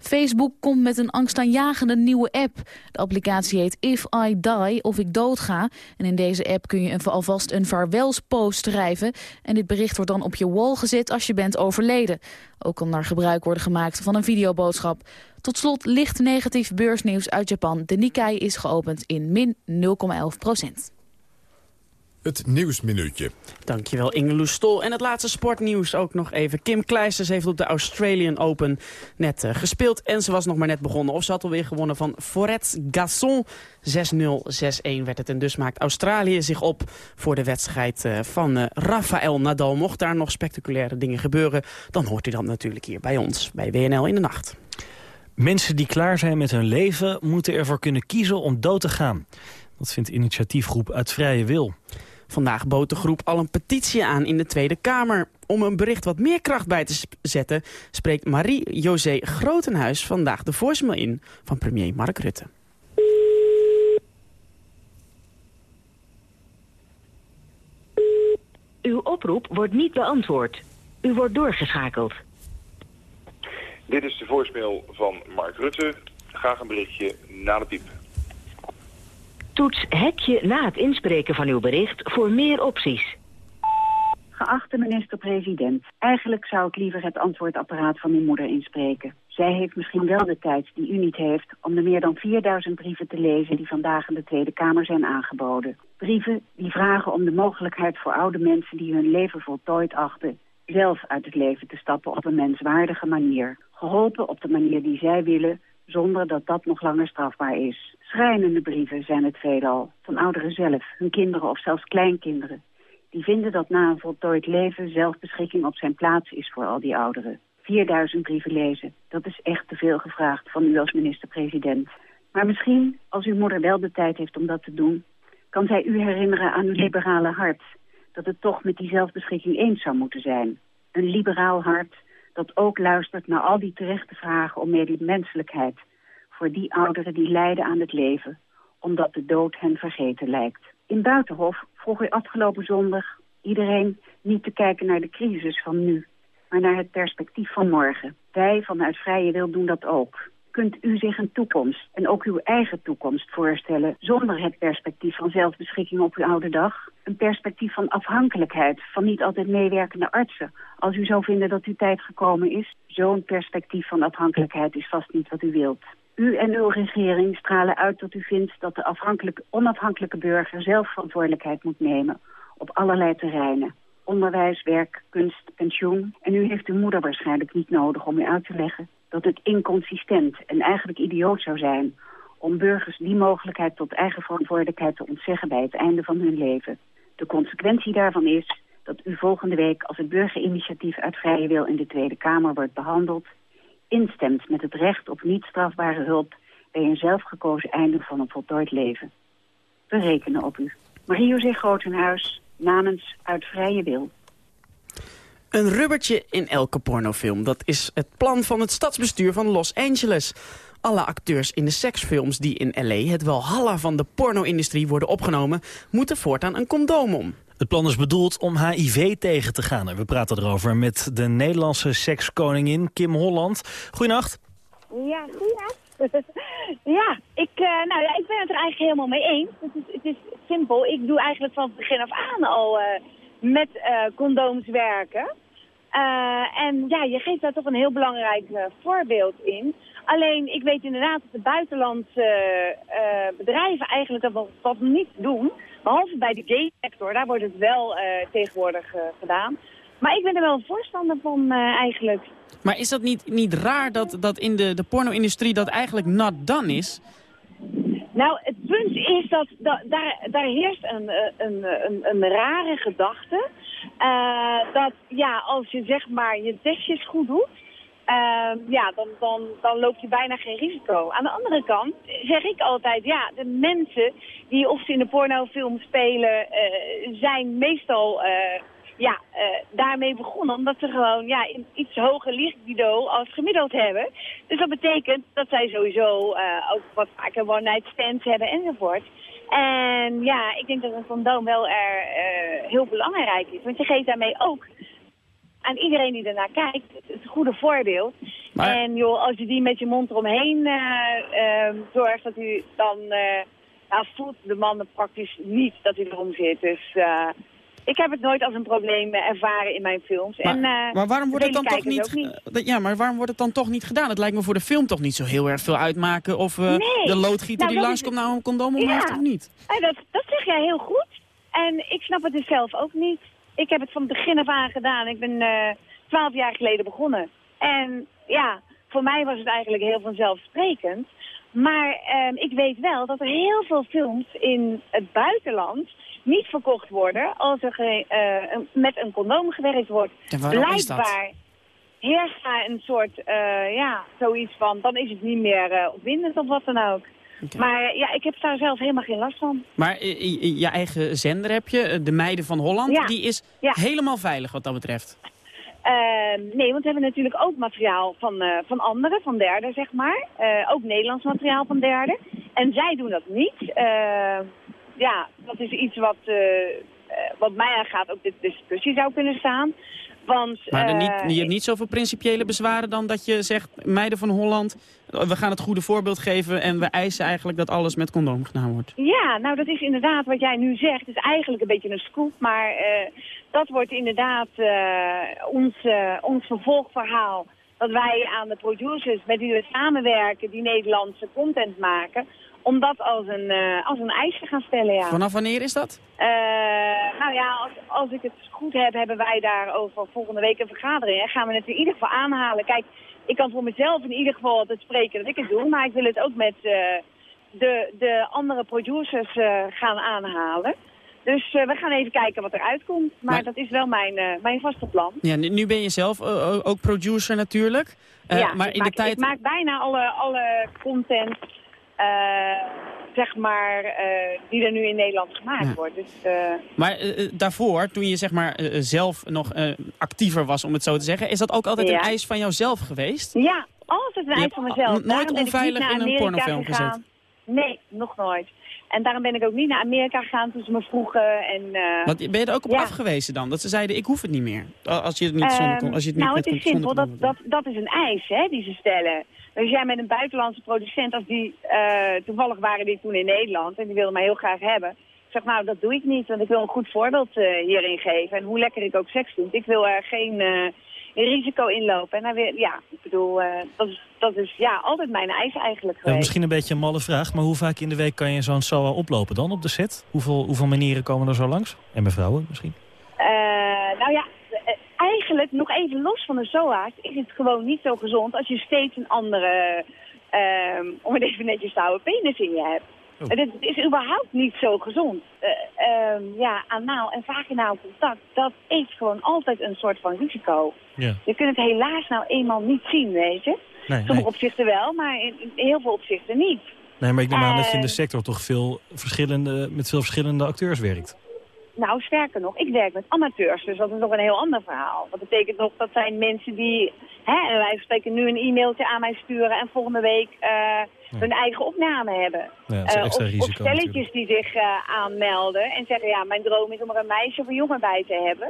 Facebook komt met een angstaanjagende nieuwe app. De applicatie heet If I Die of ik doodga. En in deze app kun je een, alvast een vaarwelspost schrijven. En dit bericht wordt dan op je wall gezet als je bent overleden. Ook kan daar gebruik worden gemaakt van een videoboodschap. Tot slot licht negatief beursnieuws uit Japan. De Nikkei is geopend in min 0,11 procent. Het Nieuwsminuutje. Dankjewel Inge Stol. En het laatste sportnieuws ook nog even. Kim Kleisters heeft op de Australian Open net uh, gespeeld. En ze was nog maar net begonnen. Of ze had alweer gewonnen van Forest Gasson. 6-0, 6-1 werd het. En dus maakt Australië zich op voor de wedstrijd uh, van uh, Rafael Nadal. Mocht daar nog spectaculaire dingen gebeuren... dan hoort u dat natuurlijk hier bij ons, bij WNL in de Nacht. Mensen die klaar zijn met hun leven... moeten ervoor kunnen kiezen om dood te gaan. Dat vindt initiatiefgroep Uit Vrije Wil. Vandaag bood de groep al een petitie aan in de Tweede Kamer. Om een bericht wat meer kracht bij te zetten... spreekt Marie-José Grotenhuis vandaag de voicemail in van premier Mark Rutte. Uw oproep wordt niet beantwoord. U wordt doorgeschakeld. Dit is de voicemail van Mark Rutte. Graag een berichtje na de piep. Toets hekje na het inspreken van uw bericht voor meer opties. Geachte minister-president, eigenlijk zou ik liever het antwoordapparaat van uw moeder inspreken. Zij heeft misschien wel de tijd die u niet heeft om de meer dan 4000 brieven te lezen die vandaag in de Tweede Kamer zijn aangeboden. Brieven die vragen om de mogelijkheid voor oude mensen die hun leven voltooid achten zelf uit het leven te stappen op een menswaardige manier. Geholpen op de manier die zij willen, zonder dat dat nog langer strafbaar is. Schrijnende brieven zijn het veelal, van ouderen zelf, hun kinderen of zelfs kleinkinderen. Die vinden dat na een voltooid leven zelfbeschikking op zijn plaats is voor al die ouderen. 4000 brieven lezen, dat is echt te veel gevraagd van u als minister-president. Maar misschien, als uw moeder wel de tijd heeft om dat te doen... kan zij u herinneren aan uw liberale hart... dat het toch met die zelfbeschikking eens zou moeten zijn. Een liberaal hart dat ook luistert naar al die terechte vragen om medemenselijkheid voor die ouderen die lijden aan het leven, omdat de dood hen vergeten lijkt. In Buitenhof vroeg u afgelopen zondag iedereen niet te kijken naar de crisis van nu, maar naar het perspectief van morgen. Wij vanuit Vrije Wil doen dat ook. Kunt u zich een toekomst en ook uw eigen toekomst voorstellen zonder het perspectief van zelfbeschikking op uw oude dag? Een perspectief van afhankelijkheid van niet altijd meewerkende artsen. Als u zou vinden dat uw tijd gekomen is, zo'n perspectief van afhankelijkheid is vast niet wat u wilt. U en uw regering stralen uit dat u vindt dat de onafhankelijke burger zelf verantwoordelijkheid moet nemen op allerlei terreinen. onderwijs, werk, kunst, pensioen. En u heeft uw moeder waarschijnlijk niet nodig om u uit te leggen dat het inconsistent en eigenlijk idioot zou zijn om burgers die mogelijkheid tot eigen verantwoordelijkheid te ontzeggen bij het einde van hun leven. De consequentie daarvan is dat u volgende week als het burgerinitiatief uit vrije wil in de Tweede Kamer wordt behandeld, instemt met het recht op niet strafbare hulp bij een zelfgekozen einde van een voltooid leven. We rekenen op u. Marie-José Grotenhuis, namens Uit Vrije Wil. Een rubbertje in elke pornofilm. Dat is het plan van het stadsbestuur van Los Angeles. Alle acteurs in de seksfilms die in L.A. het walhalla van de porno-industrie worden opgenomen... moeten voortaan een condoom om. Het plan is bedoeld om HIV tegen te gaan. We praten erover met de Nederlandse sekskoningin Kim Holland. Goedenacht. Ja, goedenacht. ja, ik, uh, nou ja, ik ben het er eigenlijk helemaal mee eens. Het is, het is simpel. Ik doe eigenlijk van het begin af aan al uh, met uh, condooms werken. En ja, je geeft daar toch een heel belangrijk voorbeeld in. Alleen, ik weet inderdaad dat de buitenlandse bedrijven eigenlijk dat wat, wat niet doen. Behalve bij de gay sector, daar wordt het wel tegenwoordig gedaan. Maar ik ben er wel een voorstander van eigenlijk. Maar is dat niet, niet raar dat, dat in de, de porno-industrie dat eigenlijk not done is? Nou, het punt is dat, dat daar, daar heerst een, een, een, een rare gedachte. Uh, dat ja, als je zeg maar je testjes goed doet, uh, ja, dan, dan, dan loop je bijna geen risico. Aan de andere kant zeg ik altijd, ja, de mensen die of ze in de pornofilm spelen, uh, zijn meestal ja, uh, daarmee begonnen. Omdat ze gewoon ja, een iets hoger lichtniveau als gemiddeld hebben. Dus dat betekent dat zij sowieso ook wat vaker one-night stands hebben enzovoort. En ja, ik denk dat een condoom wel er uh, heel belangrijk is. Want je geeft daarmee ook aan iedereen die ernaar kijkt het goede voorbeeld. Maar... En joh, als je die met je mond eromheen zorgt, dat u dan... nou, voelt de man praktisch niet dat hij erom zit. Dus ik heb het nooit als een probleem ervaren in mijn films. Maar, en, uh, maar waarom wordt het dan toch niet, niet, Ja, maar waarom wordt het dan toch niet gedaan? Het lijkt me voor de film toch niet zo heel erg veel uitmaken of uh, nee. de loodgieter nou, die langskomt nou een condoom om ja. of niet. Ja, dat, dat zeg jij heel goed. En ik snap het dus zelf ook niet. Ik heb het van begin af aan gedaan. Ik ben twaalf uh, jaar geleden begonnen. En ja, voor mij was het eigenlijk heel vanzelfsprekend. Maar ik weet wel dat er heel veel films in het buitenland niet verkocht worden als er uh, met een condoom gewerkt wordt. Blijkbaar heerst daar een soort, uh, ja, zoiets van, dan is het niet meer uh, opwindend of wat dan ook. Okay. Maar ja, ik heb daar zelf helemaal geen last van. Maar je eigen zender heb je, de Meiden van Holland, ja. die is ja. helemaal veilig wat dat betreft. nee, want we hebben natuurlijk ook materiaal van, van anderen, van derden zeg maar. ook Nederlands materiaal van derden. En zij doen dat niet ja, dat is iets wat, uh, wat mij aangaat ook de discussie zou kunnen staan. Want, maar niet, je hebt niet zoveel principiële bezwaren dan dat je zegt... meiden van Holland, we gaan het goede voorbeeld geven... en we eisen eigenlijk dat alles met condoom gedaan wordt. Ja, nou dat is inderdaad wat jij nu zegt. is eigenlijk een beetje een scoop, maar uh, dat wordt inderdaad uh, ons, ons vervolgverhaal... dat wij aan de producers met wie we samenwerken... die Nederlandse content maken om dat als een, uh, als een eis te gaan stellen, ja. Vanaf wanneer is dat? Uh, nou ja, als, als ik het goed heb, hebben wij daarover volgende week een vergadering. En gaan we het in ieder geval aanhalen. Kijk, ik kan voor mezelf in ieder geval altijd spreken dat ik het doe. Maar ik wil het ook met uh, de, de andere producers gaan aanhalen. Dus we gaan even kijken wat eruit komt. Maar, maar dat is wel mijn, mijn vaste plan. Ja, nu ben je zelf ook producer natuurlijk. ja, maar ik, in maak, de tijd... ik maak bijna alle, alle content zeg maar, uh, die er nu in Nederland gemaakt ja. wordt. Dus, uh... Maar daarvoor, toen je zeg maar zelf nog actiever was, om het zo te zeggen, is dat ook altijd ja. een eis van jouzelf geweest? Ja, altijd een eis van mezelf. Nooit onveilig in een pornofilm gegaan. gezet? Nee, nog nooit. En daarom ben ik ook niet naar Amerika gegaan toen ze me vroegen. En, Want ben je er ook op ja. afgewezen dan? Dat ze zeiden, ik hoef het niet meer. Als je het niet zonder, um, als je het niet nou, met het is simpel. Dat, dat, dat is een eis hè, die ze stellen. Dus jij met een buitenlandse producent, als die uh, toevallig waren die toen in Nederland en die wilden mij heel graag hebben. Ik zeg, nou, dat doe ik niet, want ik wil een goed voorbeeld uh, hierin geven. En hoe lekker ik ook seks doe. Ik wil er geen uh, risico inlopen. En dan weer, ja, ik bedoel, dat, is, dat is ja, altijd mijn eis eigenlijk geweest. Ja, misschien een beetje een malle vraag, maar hoe vaak in de week kan je zo'n SOA oplopen dan op de set? Hoeveel, hoeveel manieren komen er zo langs? En mevrouwen misschien? Uh, Nou ja, eh, eigenlijk nog even los van de SOA's is het gewoon niet zo gezond als je steeds een andere, ehm, om het even netjes te houden, penis in je hebt. Oh. Het is überhaupt niet zo gezond. Eh, ehm, ja, anaal en vaginaal contact, dat is gewoon altijd een soort van risico. Ja. Je kunt het helaas nou eenmaal niet zien, weet je. Nee, Sommige nee. opzichten wel, maar in, in heel veel opzichten niet. Nee, maar ik neem aan dat je in de Eh, sector toch veel verschillende, met veel verschillende acteurs werkt. Nou, sterker nog, ik werk met amateurs, dus dat is nog een heel ander verhaal. Dat betekent nog, dat zijn mensen die, hè, en wij spreken nu een e-mailtje aan mij sturen en volgende week eh, hun eigen opname hebben. Ja, dat is Eh, extra of, risico of stelletjes die zich eh, aanmelden en zeggen, ja, mijn droom is om er een meisje of een jongen bij te hebben.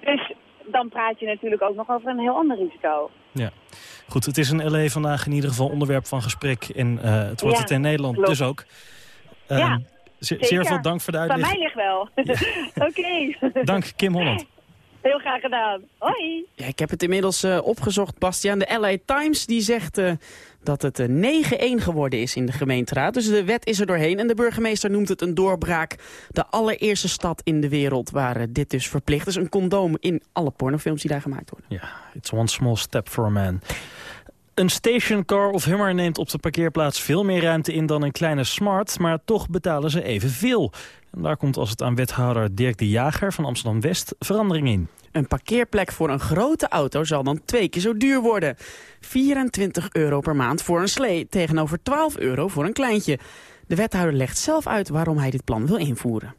Dus dan praat je natuurlijk ook nog over een heel ander risico. Ja. Goed, het is een LA vandaag in ieder geval onderwerp van gesprek. En het wordt Ja, het in Nederland klopt. dus ook. Ehm, Ja, ze- Zeker. zeer veel dank voor de Bij uitleg. mij ligt wel. Oké. Dank, Kim Holland. Heel graag gedaan. Hoi. Ja, ik heb het inmiddels eh, opgezocht, Bastiaan. De LA Times die zegt eh, dat het eh, 9-1 geworden is in de gemeenteraad. Dus de wet is er doorheen. En de burgemeester noemt het een doorbraak. De allereerste stad in de wereld waar eh, dit dus verplicht is. Een condoom in alle pornofilms die daar gemaakt worden. Ja, it's one small step for a man. Een stationcar of Hummer neemt op de parkeerplaats veel meer ruimte in dan een kleine Smart, maar toch betalen ze evenveel. En daar komt als het aan wethouder Dirk de Jager van Amsterdam-West verandering in. Een parkeerplek voor een grote auto zal dan twee keer zo duur worden. 24 euro per maand voor een slee, tegenover 12 euro voor een kleintje. De wethouder legt zelf uit waarom hij dit plan wil invoeren.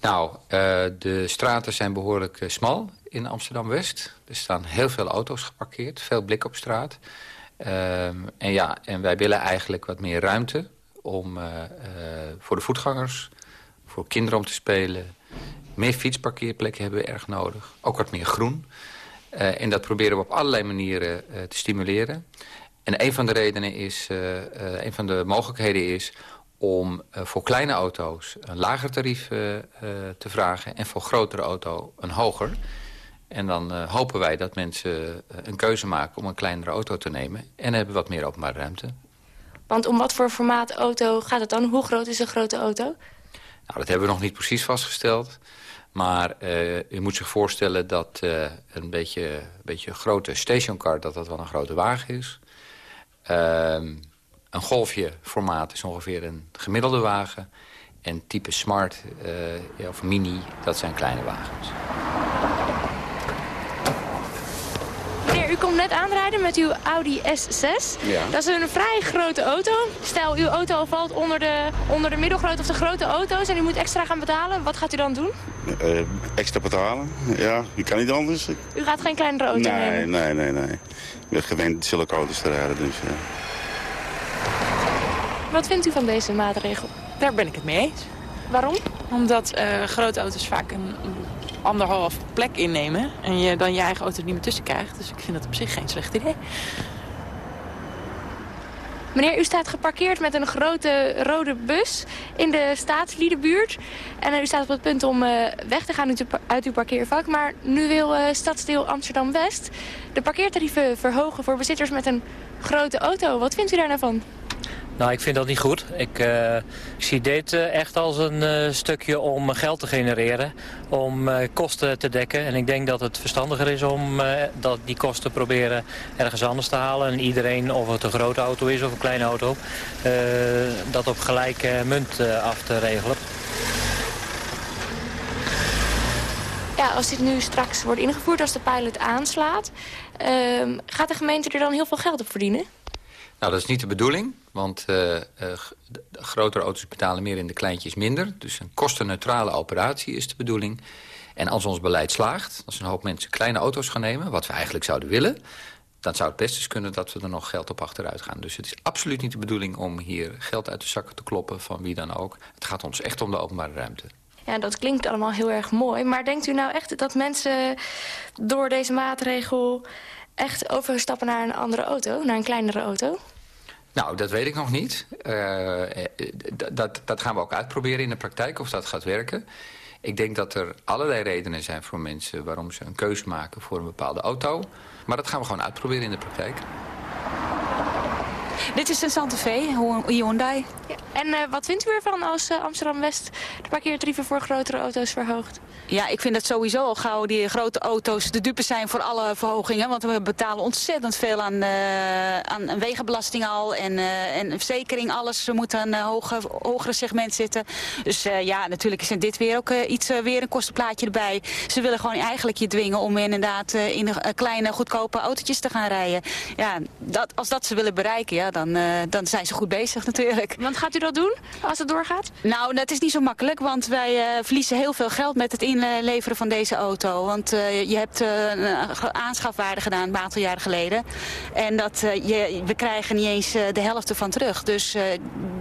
Nou, eh, de straten zijn behoorlijk eh, smal in Amsterdam-West. Er staan heel veel auto's geparkeerd, veel blik op straat. Ehm, en ja, en wij willen eigenlijk wat meer ruimte om, eh, eh, voor de voetgangers, voor kinderen om te spelen. Meer fietsparkeerplekken hebben we erg nodig. Ook wat meer groen. Eh, en dat proberen we op allerlei manieren te stimuleren. En een van de redenen is, een van de mogelijkheden is om voor kleine auto's een lager tarief te vragen... en voor grotere auto een hoger. En dan eh, hopen wij dat mensen eh, een keuze maken om een kleinere auto te nemen... en hebben wat meer openbare ruimte. Want om wat voor formaat auto gaat het dan? Hoe groot is een grote auto? Nou, dat hebben we nog niet precies vastgesteld. Maar eh, u moet zich voorstellen dat een beetje, een beetje grote stationcar... dat dat wel een grote wagen is. Ehm, een golfje formaat is ongeveer een gemiddelde wagen. En type smart of mini, dat zijn kleine wagens. Meneer, u komt net aanrijden met uw Audi S6. Ja. Dat is een vrij grote auto. Stel, uw auto valt onder de, onder de middelgrote of de grote auto's... en u moet extra gaan betalen. Wat gaat u dan doen? Eh, extra betalen. Ja, je kan niet anders. U gaat geen kleinere auto nee, nemen? nee, nee, nee. Ik ben gewend zulke auto's te rijden, dus... ja. Wat vindt u van deze maatregel? Daar ben ik het mee eens. Waarom? Omdat eh, grote auto's vaak een anderhalf plek innemen... en je dan je eigen auto er niet meer tussen krijgt. Dus ik vind dat op zich geen slecht idee. Meneer, u staat geparkeerd met een grote rode bus in de staatsliedenbuurt. En u staat op het punt om eh, weg te gaan uit uw, parkeervak. Maar nu wil eh, stadsdeel Amsterdam-West de parkeertarieven verhogen voor bezitters met een grote auto. Wat vindt u daar nou van? Nou, ik vind dat niet goed. Ik eh, zie dit eh, echt als een eh, stukje om geld te genereren, om eh, kosten te dekken. En ik denk dat het verstandiger is om eh, dat die kosten proberen ergens anders te halen. En iedereen, of het een grote auto is of een kleine auto, eh, dat op gelijke munt eh, af te regelen. Ja, als dit nu straks wordt ingevoerd, als de pilot aanslaat... ehm, gaat de gemeente er dan heel veel geld op verdienen? Nou, dat is niet de bedoeling, want eh, eh, de grotere auto's betalen meer en de kleintjes minder. Dus een kostenneutrale operatie is de bedoeling. En als ons beleid slaagt, als een hoop mensen kleine auto's gaan nemen... wat we eigenlijk zouden willen, dan zou het best eens kunnen dat we er nog geld op achteruit gaan. Dus het is absoluut niet de bedoeling om hier geld uit de zakken te kloppen van wie dan ook. Het gaat ons echt om de openbare ruimte. Ja, dat klinkt allemaal heel erg mooi. Maar denkt u nou echt dat mensen door deze maatregel... echt overstappen naar een andere auto, naar een kleinere auto? Nou, dat weet ik nog niet. Eh, eh, dat, dat gaan we ook uitproberen in de praktijk, of dat gaat werken. Ik denk dat er allerlei redenen zijn voor mensen... waarom ze een keuze maken voor een bepaalde auto. Maar dat gaan we gewoon uitproberen in de praktijk. Dit is een Santa Fe, Hyundai. Ja. En uh, wat vindt u ervan als uh, Amsterdam-West de parkeertarieven voor grotere auto's verhoogt? Ja, ik vind het sowieso al gauw die grote auto's de dupe zijn voor alle verhogingen. Want we betalen ontzettend veel aan, uh, aan wegenbelasting al en, en verzekering, alles. We moeten een hoge, hogere segment zitten. Dus ja, natuurlijk is dit weer ook iets, weer een kostenplaatje erbij. Ze willen gewoon eigenlijk je dwingen om inderdaad in kleine, goedkope autootjes te gaan rijden. Ja, dat, als dat ze willen bereiken, ja, dan, dan zijn ze goed bezig natuurlijk. Want gaat u dat doen als het doorgaat? Nou, dat is niet zo makkelijk, want wij uh, verliezen heel veel geld met het inleveren van deze auto. Want uh, je hebt een aanschafwaarde gedaan een aantal jaren geleden. En dat, je, we krijgen niet eens de helft ervan terug. Dus,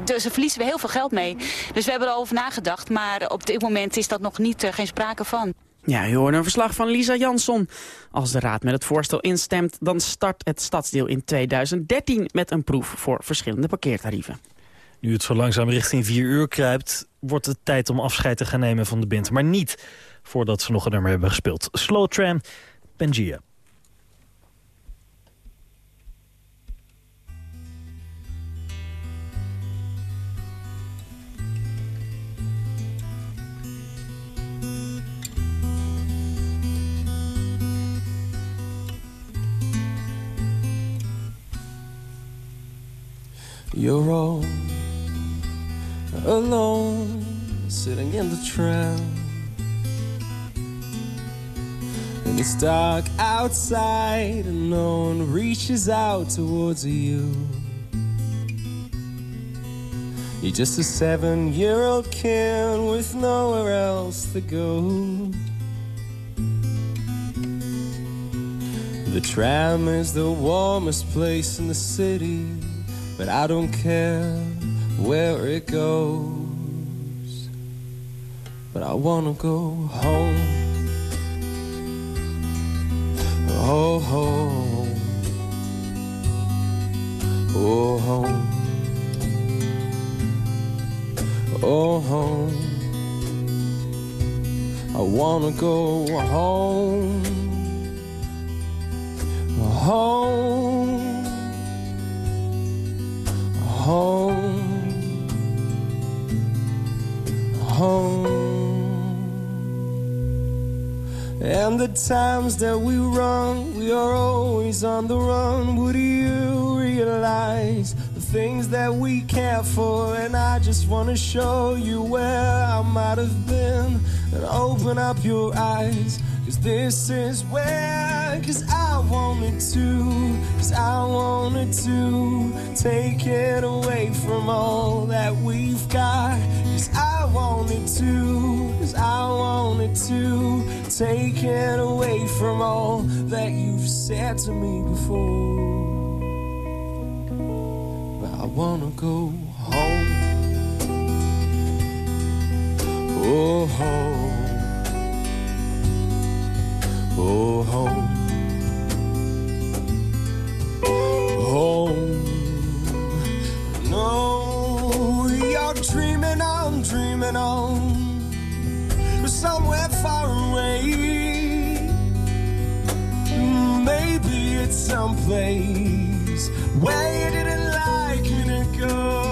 dus daar verliezen we heel veel geld mee. Dus we hebben erover nagedacht, maar op dit moment is dat nog niet, geen sprake van. Ja, u hoorde een verslag van Lisa Jansson. Als de Raad met het voorstel instemt, dan start het stadsdeel in 2013 met een proef voor verschillende parkeertarieven. Nu het zo langzaam richting 4 uur kruipt... wordt het tijd om afscheid te gaan nemen van de band. Maar niet voordat ze nog een nummer hebben gespeeld. Slow Tram, Pangea. You're all alone, sitting in the tram. And it's dark outside, and no one reaches out towards you. You're just a seven year old kid with nowhere else to go. The tram is the warmest place in the city, but I don't care where it goes. But I wanna go home. Oh, home. Oh, home. Oh, home. I wanna go home. Home. Home home. And the times that we run, we are always on the run. Would you realize the things that we care for? And I just want to show you where I might have been and open up your eyes. Cause this is where, cause I wanted to, cause I wanted to take it away from all that we've got. Cause I wanted to, cause I wanted to take it away from all that you've said to me before. But I wanna go home. Oh, home. Oh, home. Home. No, you're dreaming on, dreaming on. Somewhere far away. Maybe it's someplace where you didn't like me to go.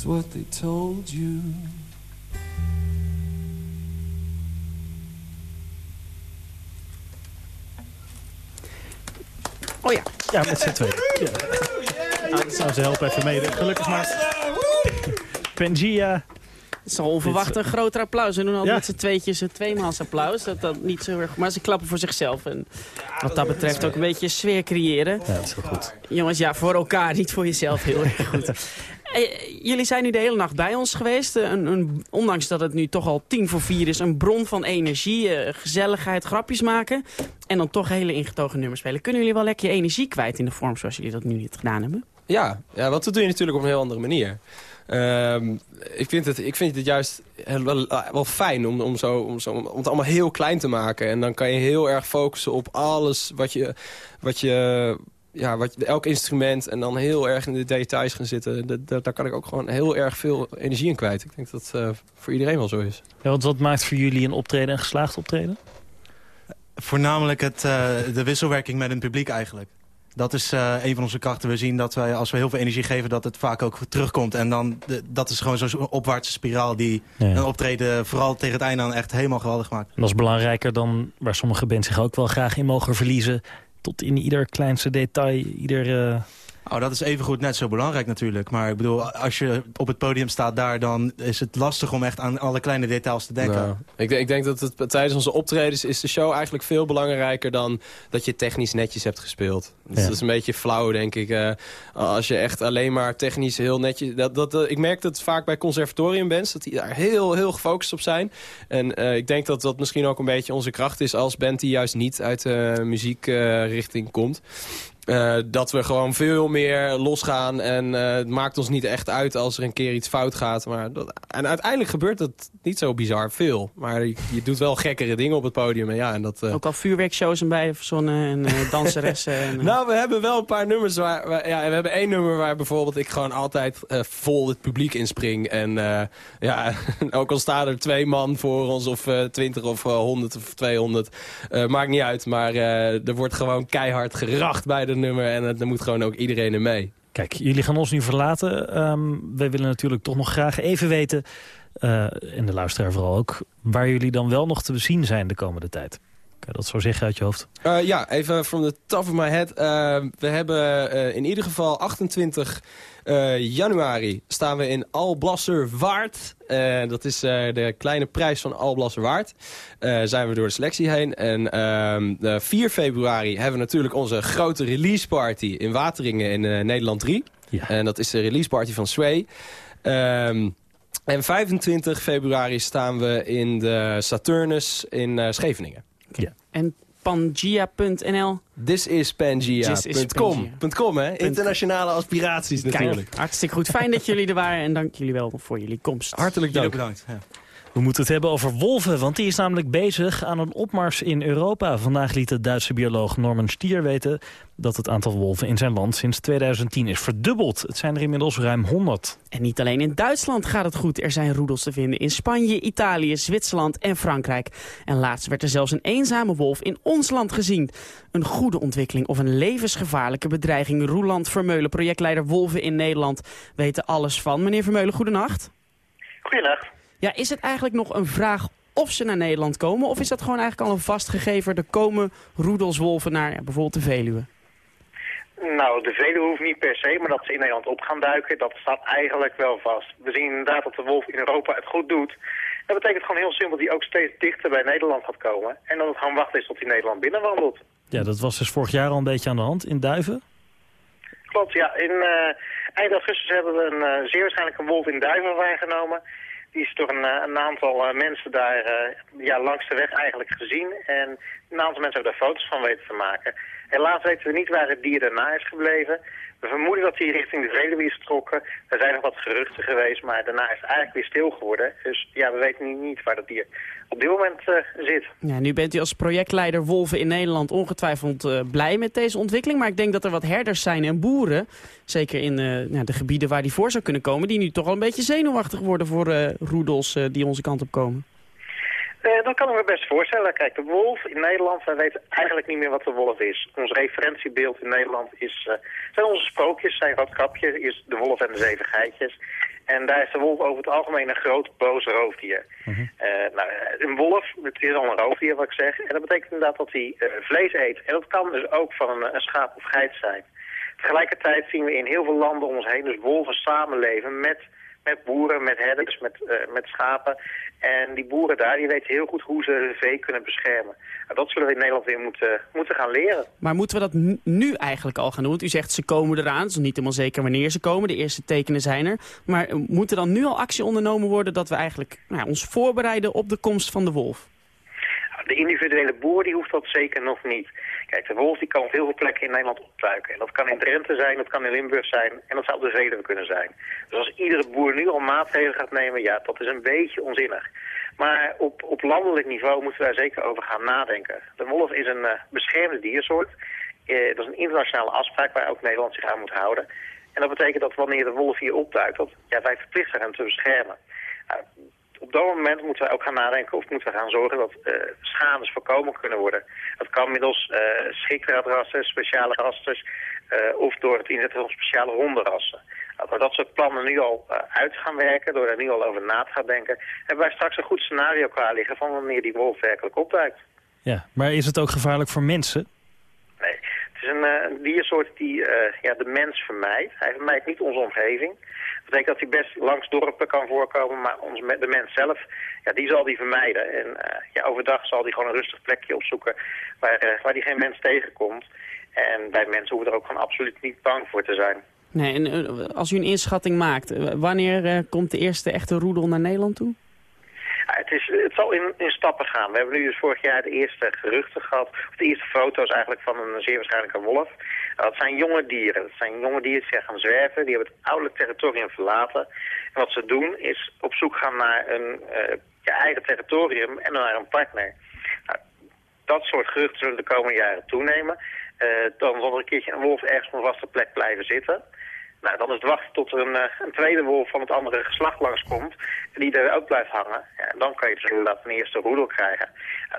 That's what they told you. Oh ja. Ja, met z'n tweeën. Ja. Nou, zou ze helpen even mee. Gelukkig maar. Pangea. Het zal onverwacht een groter applaus. Ze doen al Ja. met z'n tweetjes een tweemaals applaus. Dat, dat niet zo erg, maar ze klappen voor zichzelf. En wat dat betreft ook een beetje sfeer creëren. Ja, dat is heel goed. Jongens, ja, voor elkaar, niet voor jezelf. Heel erg goed. Eh, jullie zijn nu de hele nacht bij ons geweest. Eh, een, een, ondanks dat het nu toch al tien voor vier is. Een bron van energie, eh, gezelligheid, grapjes maken. En dan toch hele ingetogen nummers spelen. Kunnen jullie wel lekker je energie kwijt in de vorm zoals jullie dat nu niet gedaan hebben? Ja, ja dat doe je natuurlijk op een heel andere manier. Ehm, ik, vind het, ik vind het juist wel, wel fijn om, om, zo, om, zo, om het allemaal heel klein te maken. En dan kan je heel erg focussen op alles wat je, wat je, ja, wat, elk instrument en dan heel erg in de details gaan zitten. Dat, daar kan ik ook gewoon heel erg veel energie in kwijt. Ik denk dat dat uh, voor iedereen wel zo is. Ja, want wat maakt voor jullie een optreden een geslaagd optreden? Voornamelijk het, uh, de wisselwerking met het publiek eigenlijk. Dat is uh, een van onze krachten. We zien dat wij, als we heel veel energie geven, dat het vaak ook terugkomt. En dan, de, dat is gewoon zo'n opwaartse spiraal die ja. een optreden vooral tegen het einde aan echt helemaal geweldig maakt. En dat is belangrijker dan waar sommige bands zich ook wel graag in mogen verliezen tot in ieder kleinste detail, ieder... Oh, dat is evengoed net zo belangrijk natuurlijk. Maar ik bedoel, als je op het podium staat daar... dan is het lastig om echt aan alle kleine details te denken. Nou, ik, denk, ik, denk dat het, tijdens onze optredens is de show eigenlijk veel belangrijker... dan dat je technisch netjes hebt gespeeld. Dus ja. dat is een beetje flauw, denk ik. Uh, als je echt alleen maar technisch heel netjes... Dat, dat, uh, ik merk dat vaak bij conservatoriumbands... dat die daar heel, heel gefocust op zijn. En uh, ik denk dat dat misschien ook een beetje onze kracht is... als band die juist niet uit de muziekrichting komt. Uh, dat we gewoon veel meer losgaan. En uh, het maakt ons niet echt uit als er een keer iets fout gaat. Maar dat, en uiteindelijk gebeurt het niet zo bizar veel. Maar je, je, doet wel gekkere dingen op het podium. En ja, en dat, uh... Ook al vuurwerkshows en bij verzonnen en danseressen. en, nou, we hebben wel een paar nummers waar... waar ja, we hebben één nummer waar bijvoorbeeld ik gewoon altijd vol het publiek inspring. En ja, ook al staan er twee man voor ons of twintig of honderd of tweehonderd. maakt niet uit, maar er wordt gewoon keihard geracht bij de nummer en er moet gewoon ook iedereen er mee. Kijk, jullie gaan ons nu verlaten. Um, wij willen natuurlijk toch nog graag even weten, uh, en de luisteraar vooral ook... waar jullie dan wel nog te zien zijn de komende tijd. Kan je dat zo zeggen uit je hoofd? Uh, ja, even from the top of my head. Uh, we hebben in ieder geval 28 januari staan we in Alblasser Waard. Uh, dat is uh, de kleine prijs van Alblasser Waard. Uh, zijn we door de selectie heen. En 4 februari hebben we natuurlijk onze grote release party in Wateringen in Nederland 3. Ja. En dat is de release party van Sway. Um, en 25 februari staan we in de Saturnus in Scheveningen. Ja. En Pangia.nl. This is Pangia.com. hè? Internationale aspiraties natuurlijk. Kijk, hartstikke goed. Fijn dat jullie er waren en dank jullie wel voor jullie komst. Hartelijk dank. bedankt. Ja. We moeten het hebben over wolven, want die is namelijk bezig aan een opmars in Europa. Vandaag liet de Duitse bioloog Norman Stier weten dat het aantal wolven in zijn land sinds 2010 is verdubbeld. Het zijn er inmiddels ruim 100. En niet alleen in Duitsland gaat het goed. Er zijn roedels te vinden in Spanje, Italië, Zwitserland en Frankrijk. En laatst werd er zelfs een eenzame wolf in ons land gezien. Een goede ontwikkeling of een levensgevaarlijke bedreiging. Roeland Vermeulen, projectleider Wolven in Nederland, weten alles van. Meneer Vermeulen, goedenacht. Goedenacht. Ja, is het eigenlijk nog een vraag of ze naar Nederland komen? Of is dat gewoon eigenlijk al een vastgegeven, er komen roedelswolven naar ja, bijvoorbeeld de Veluwe? Nou, de Veluwe hoeft niet per se, maar dat ze in Nederland op gaan duiken, dat staat eigenlijk wel vast. We zien inderdaad dat de wolf in Europa het goed doet. Dat betekent gewoon heel simpel dat hij ook steeds dichter bij Nederland gaat komen. En dat het gewoon wachten is tot hij Nederland binnenwandelt. Ja, dat was dus vorig jaar al een beetje aan de hand in Duiven? Klopt, ja. In uh, eind augustus hebben we een, uh, zeer waarschijnlijk een wolf in Duiven waargenomen. Die is door een, een aantal uh, mensen daar uh, ja, langs de weg eigenlijk gezien. En een aantal mensen hebben daar foto's van weten te maken. Helaas weten we niet waar het dier daarna is gebleven. We vermoeden dat hij richting de Veluwe is getrokken. Er zijn nog wat geruchten geweest, maar daarna is het eigenlijk weer stil geworden. Dus ja, we weten niet waar dat dier op dit moment uh, zit. Ja, nu bent u als projectleider Wolven in Nederland ongetwijfeld uh, blij met deze ontwikkeling. Maar ik denk dat er wat herders zijn en boeren, zeker in nou, de gebieden waar die voor zou kunnen komen... die nu toch al een beetje zenuwachtig worden voor roedels die onze kant op komen. Uh, dat kan ik me best voorstellen. Kijk, de wolf in Nederland, wij weten eigenlijk niet meer wat de wolf is. Ons referentiebeeld in Nederland is, uh, zijn onze sprookjes, zijn roodkapje, is de wolf en de zeven geitjes. En daar is de wolf over het algemeen een groot boos roofdier. -huh. uh, nou, een wolf, het is al een roofdier wat ik zeg. En dat betekent inderdaad dat hij vlees eet. En dat kan dus ook van een, een schaap of geit zijn. Tegelijkertijd zien we in heel veel landen om ons heen dus wolven samenleven met met boeren, met herders, met, eh, met schapen. En die boeren daar, die weten heel goed hoe ze hun vee kunnen beschermen. En dat zullen we in Nederland weer moeten, moeten gaan leren. Maar moeten we dat nu- eigenlijk al gaan doen? Want u zegt ze komen eraan. Het is niet helemaal zeker wanneer ze komen. De eerste tekenen zijn er. Maar eh, moet er dan nu al actie ondernomen worden dat we eigenlijk nou, ons voorbereiden op de komst van de wolf? De individuele boer die hoeft dat zeker nog niet. Kijk, de wolf die kan op heel veel plekken in Nederland opduiken. En dat kan in Drenthe zijn, dat kan in Limburg zijn en dat zou op de Veluwe kunnen zijn. Dus als iedere boer nu al maatregelen gaat nemen, ja, dat is een beetje onzinnig. Maar op, op landelijk niveau moeten we daar zeker over gaan nadenken. De wolf is een eh, beschermde diersoort. Eh, dat is een internationale afspraak waar ook Nederland zich aan moet houden. En dat betekent dat wanneer de wolf hier opduikt, dat ja, wij verplicht zijn hem te beschermen. Nou, op dat moment moeten we ook gaan nadenken of moeten we gaan zorgen dat eh, schades voorkomen kunnen worden. Dat kan middels uh, schrikdraadrassen, speciale rasters uh, of door het inzetten van speciale hondenrassen. Door dat soort plannen nu al uit gaan werken, door daar nu al over na te gaan denken, hebben wij straks een goed scenario klaar liggen van wanneer die wolf werkelijk opduikt. Ja, maar is het ook gevaarlijk voor mensen? Nee, het is een, een diersoort die ja, de mens vermijdt. Hij vermijdt niet onze omgeving. Dat betekent dat hij best langs dorpen kan voorkomen, maar ons, de mens zelf, ja, die zal die vermijden. En ja, overdag zal hij gewoon een rustig plekje opzoeken waar, uh, waar die geen mens tegenkomt. En bij mensen hoeven er ook gewoon absoluut niet bang voor te zijn. Nee, en uh, als u een inschatting maakt, wanneer komt de eerste echte roedel naar Nederland toe? Het, is, het zal in, in stappen gaan. We hebben nu dus vorig jaar de eerste geruchten gehad, of de eerste foto's eigenlijk van een zeer waarschijnlijke wolf. Dat zijn jonge dieren. Dat zijn jonge dieren die gaan zwerven. Die hebben het ouderlijk territorium verlaten. En wat ze doen is op zoek gaan naar een uh, je eigen territorium en naar een partner. Nou, dat soort geruchten zullen de komende jaren toenemen. Uh, dan zal er een keertje een wolf ergens op een vaste plek blijven zitten. Nou, dan is het wachten tot er een, uh, een tweede wolf van het andere geslacht langskomt. Die er ook blijft hangen. Ja, en dan kan je dus inderdaad een eerste roedel krijgen.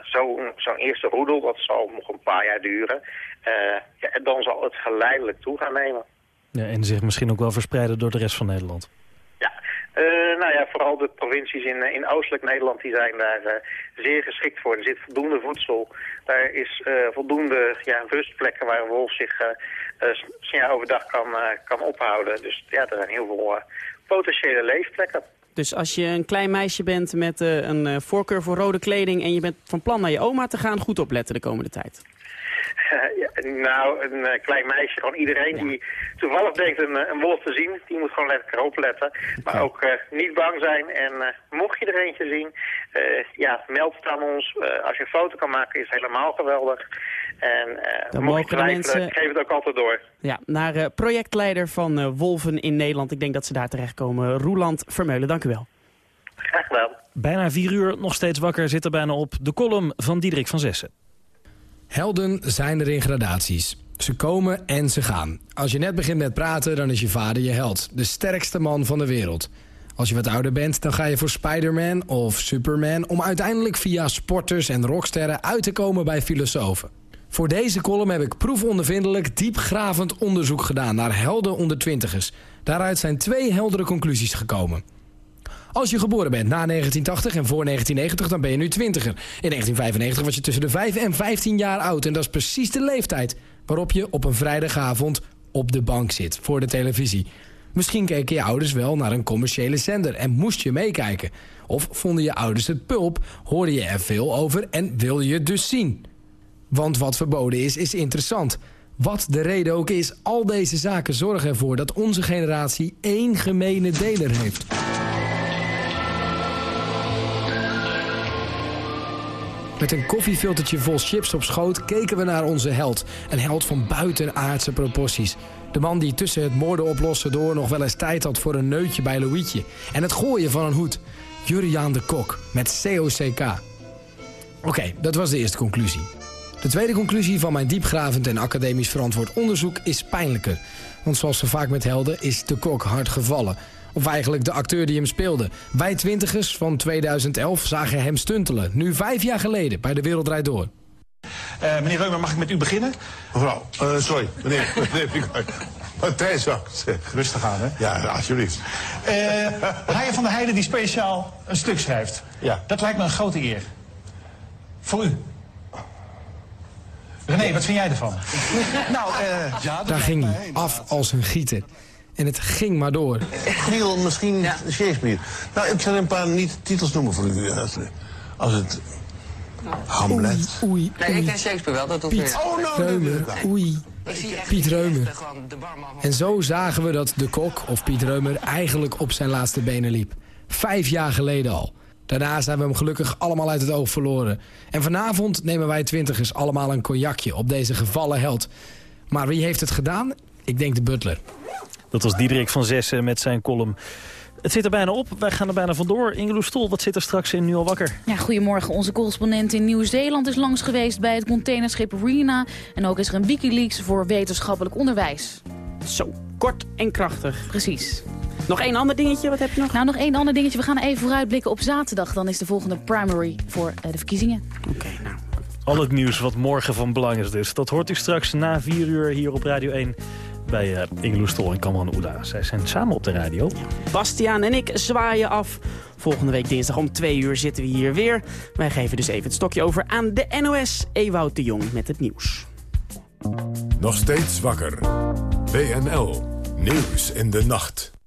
Zo'n zo eerste roedel, dat zal nog een paar jaar duren. Uh, ja, en dan zal het geleidelijk toe gaan nemen. Ja, en zich misschien ook wel verspreiden door de rest van Nederland. Ja, uh, nou ja, vooral de provincies in, in oostelijk Nederland die zijn daar uh, zeer geschikt voor. Er zit voldoende voedsel. Daar is uh, voldoende ja, rustplekken waar een wolf zich ja, overdag kan, kan ophouden. Dus ja, er zijn heel veel potentiële leefplekken. Dus als je een klein meisje bent met een voorkeur voor rode kleding... en je bent van plan naar je oma te gaan, goed opletten de komende tijd. Nou, een uh, klein meisje, gewoon iedereen ja. die toevallig denkt een, een, wolf te zien, die moet gewoon lekker opletten. Maar ook uh, niet bang zijn en mocht je er eentje zien, ja, meld het aan ons. als je een foto kan maken is het helemaal geweldig. En Dan mocht mogen je twijfelen, mensen... geef het ook altijd door. Ja, naar projectleider van Wolven in Nederland. Ik denk dat ze daar terechtkomen. Roeland Vermeulen, dank u wel. Graag gedaan. Bijna vier uur, nog steeds wakker, zit er bijna op. De column van Diederik van Zessen. Helden zijn er in gradaties. Ze komen en ze gaan. Als je net begint met praten, dan is je vader je held. De sterkste man van de wereld. Als je wat ouder bent, dan ga je voor Spider-Man of Superman... om uiteindelijk via sporters en rocksterren uit te komen bij filosofen. Voor deze column heb ik proefondervindelijk diepgravend onderzoek gedaan... naar helden onder twintigers. Daaruit zijn twee heldere conclusies gekomen. Als je geboren bent na 1980 en voor 1990, dan ben je nu twintiger. In 1995 was je tussen de 5 en 15 jaar oud. En dat is precies de leeftijd waarop je op een vrijdagavond op de bank zit voor de televisie. Misschien keken je ouders wel naar een commerciële zender en moest je meekijken. Of vonden je ouders het pulp, hoorde je er veel over en wilde je het dus zien. Want wat verboden is, is interessant. Wat de reden ook is, al deze zaken zorgen ervoor dat onze generatie één gemene deler heeft. Met een koffiefiltertje vol chips op schoot keken we naar onze held. Een held van buitenaardse proporties. De man die tussen het moorden oplossen door nog wel eens tijd had voor een neutje bij Louietje. En het gooien van een hoed. Juriaan de Kok met COCK. Oké, dat was de eerste conclusie. De tweede conclusie van mijn diepgravend en academisch verantwoord onderzoek is pijnlijker. Want zoals zo vaak met helden is de kok hard gevallen. Of eigenlijk de acteur die hem speelde. Wij twintigers van 2011 zagen hem stuntelen. Nu vijf jaar geleden bij De Wereld Draait Door. Uh, meneer Reumer, mag ik met u beginnen? Mevrouw, uh, sorry, meneer. meneer Matthijs zou Rustig aan, hè? Ja, alsjeblieft. Uh, Ryan van der Heijden die speciaal een stuk schrijft. Ja. Dat lijkt me een grote eer. Voor u. René, wat vind jij ervan? nou, ja, Daar ging hij af als een gieter. En het ging maar door. Giel, misschien Shakespeare. Nou, ik zal een paar niet titels noemen voor u. Als, als het... Hamlet. Oei, Nee, ik ken Shakespeare wel, dat hoeft Piet Oh, nou, Reumer, oei. Piet Reumer. En zo zagen we dat de kok, of Piet Reumer, eigenlijk op zijn laatste benen liep. Vijf jaar geleden al. Daarna zijn we hem gelukkig allemaal uit het oog verloren. En vanavond nemen wij twintigers allemaal een cognacje op deze gevallen held. Maar wie heeft het gedaan? Ik denk de butler. Dat was Diederik van Zessen met zijn column. Het zit er bijna op. Wij gaan er bijna vandoor. Ingeloes Stol, wat zit er straks in Nu al wakker? Ja, goedemorgen. Onze correspondent in Nieuw-Zeeland is langs geweest bij het containerschip Rena. En ook is er een Wikileaks voor wetenschappelijk onderwijs. Zo, kort en krachtig. Precies. Nog één ander dingetje, wat heb je nog? Nou, nog één ander dingetje. We gaan even vooruitblikken op zaterdag. Dan is de volgende primary voor eh, de verkiezingen. Oké, nou. Al het nieuws wat morgen van belang is dus. Dat hoort u straks na 4 uur hier op Radio 1 bij uh, Ingeloes Stol en Kamran Oela. Zij zijn samen op de radio. Bastiaan en ik zwaaien af. Volgende week dinsdag om 2 uur zitten we hier weer. Wij geven dus even het stokje over aan de NOS. Ewout de Jong met het nieuws. Nog steeds wakker. WNL. Nieuws in de nacht.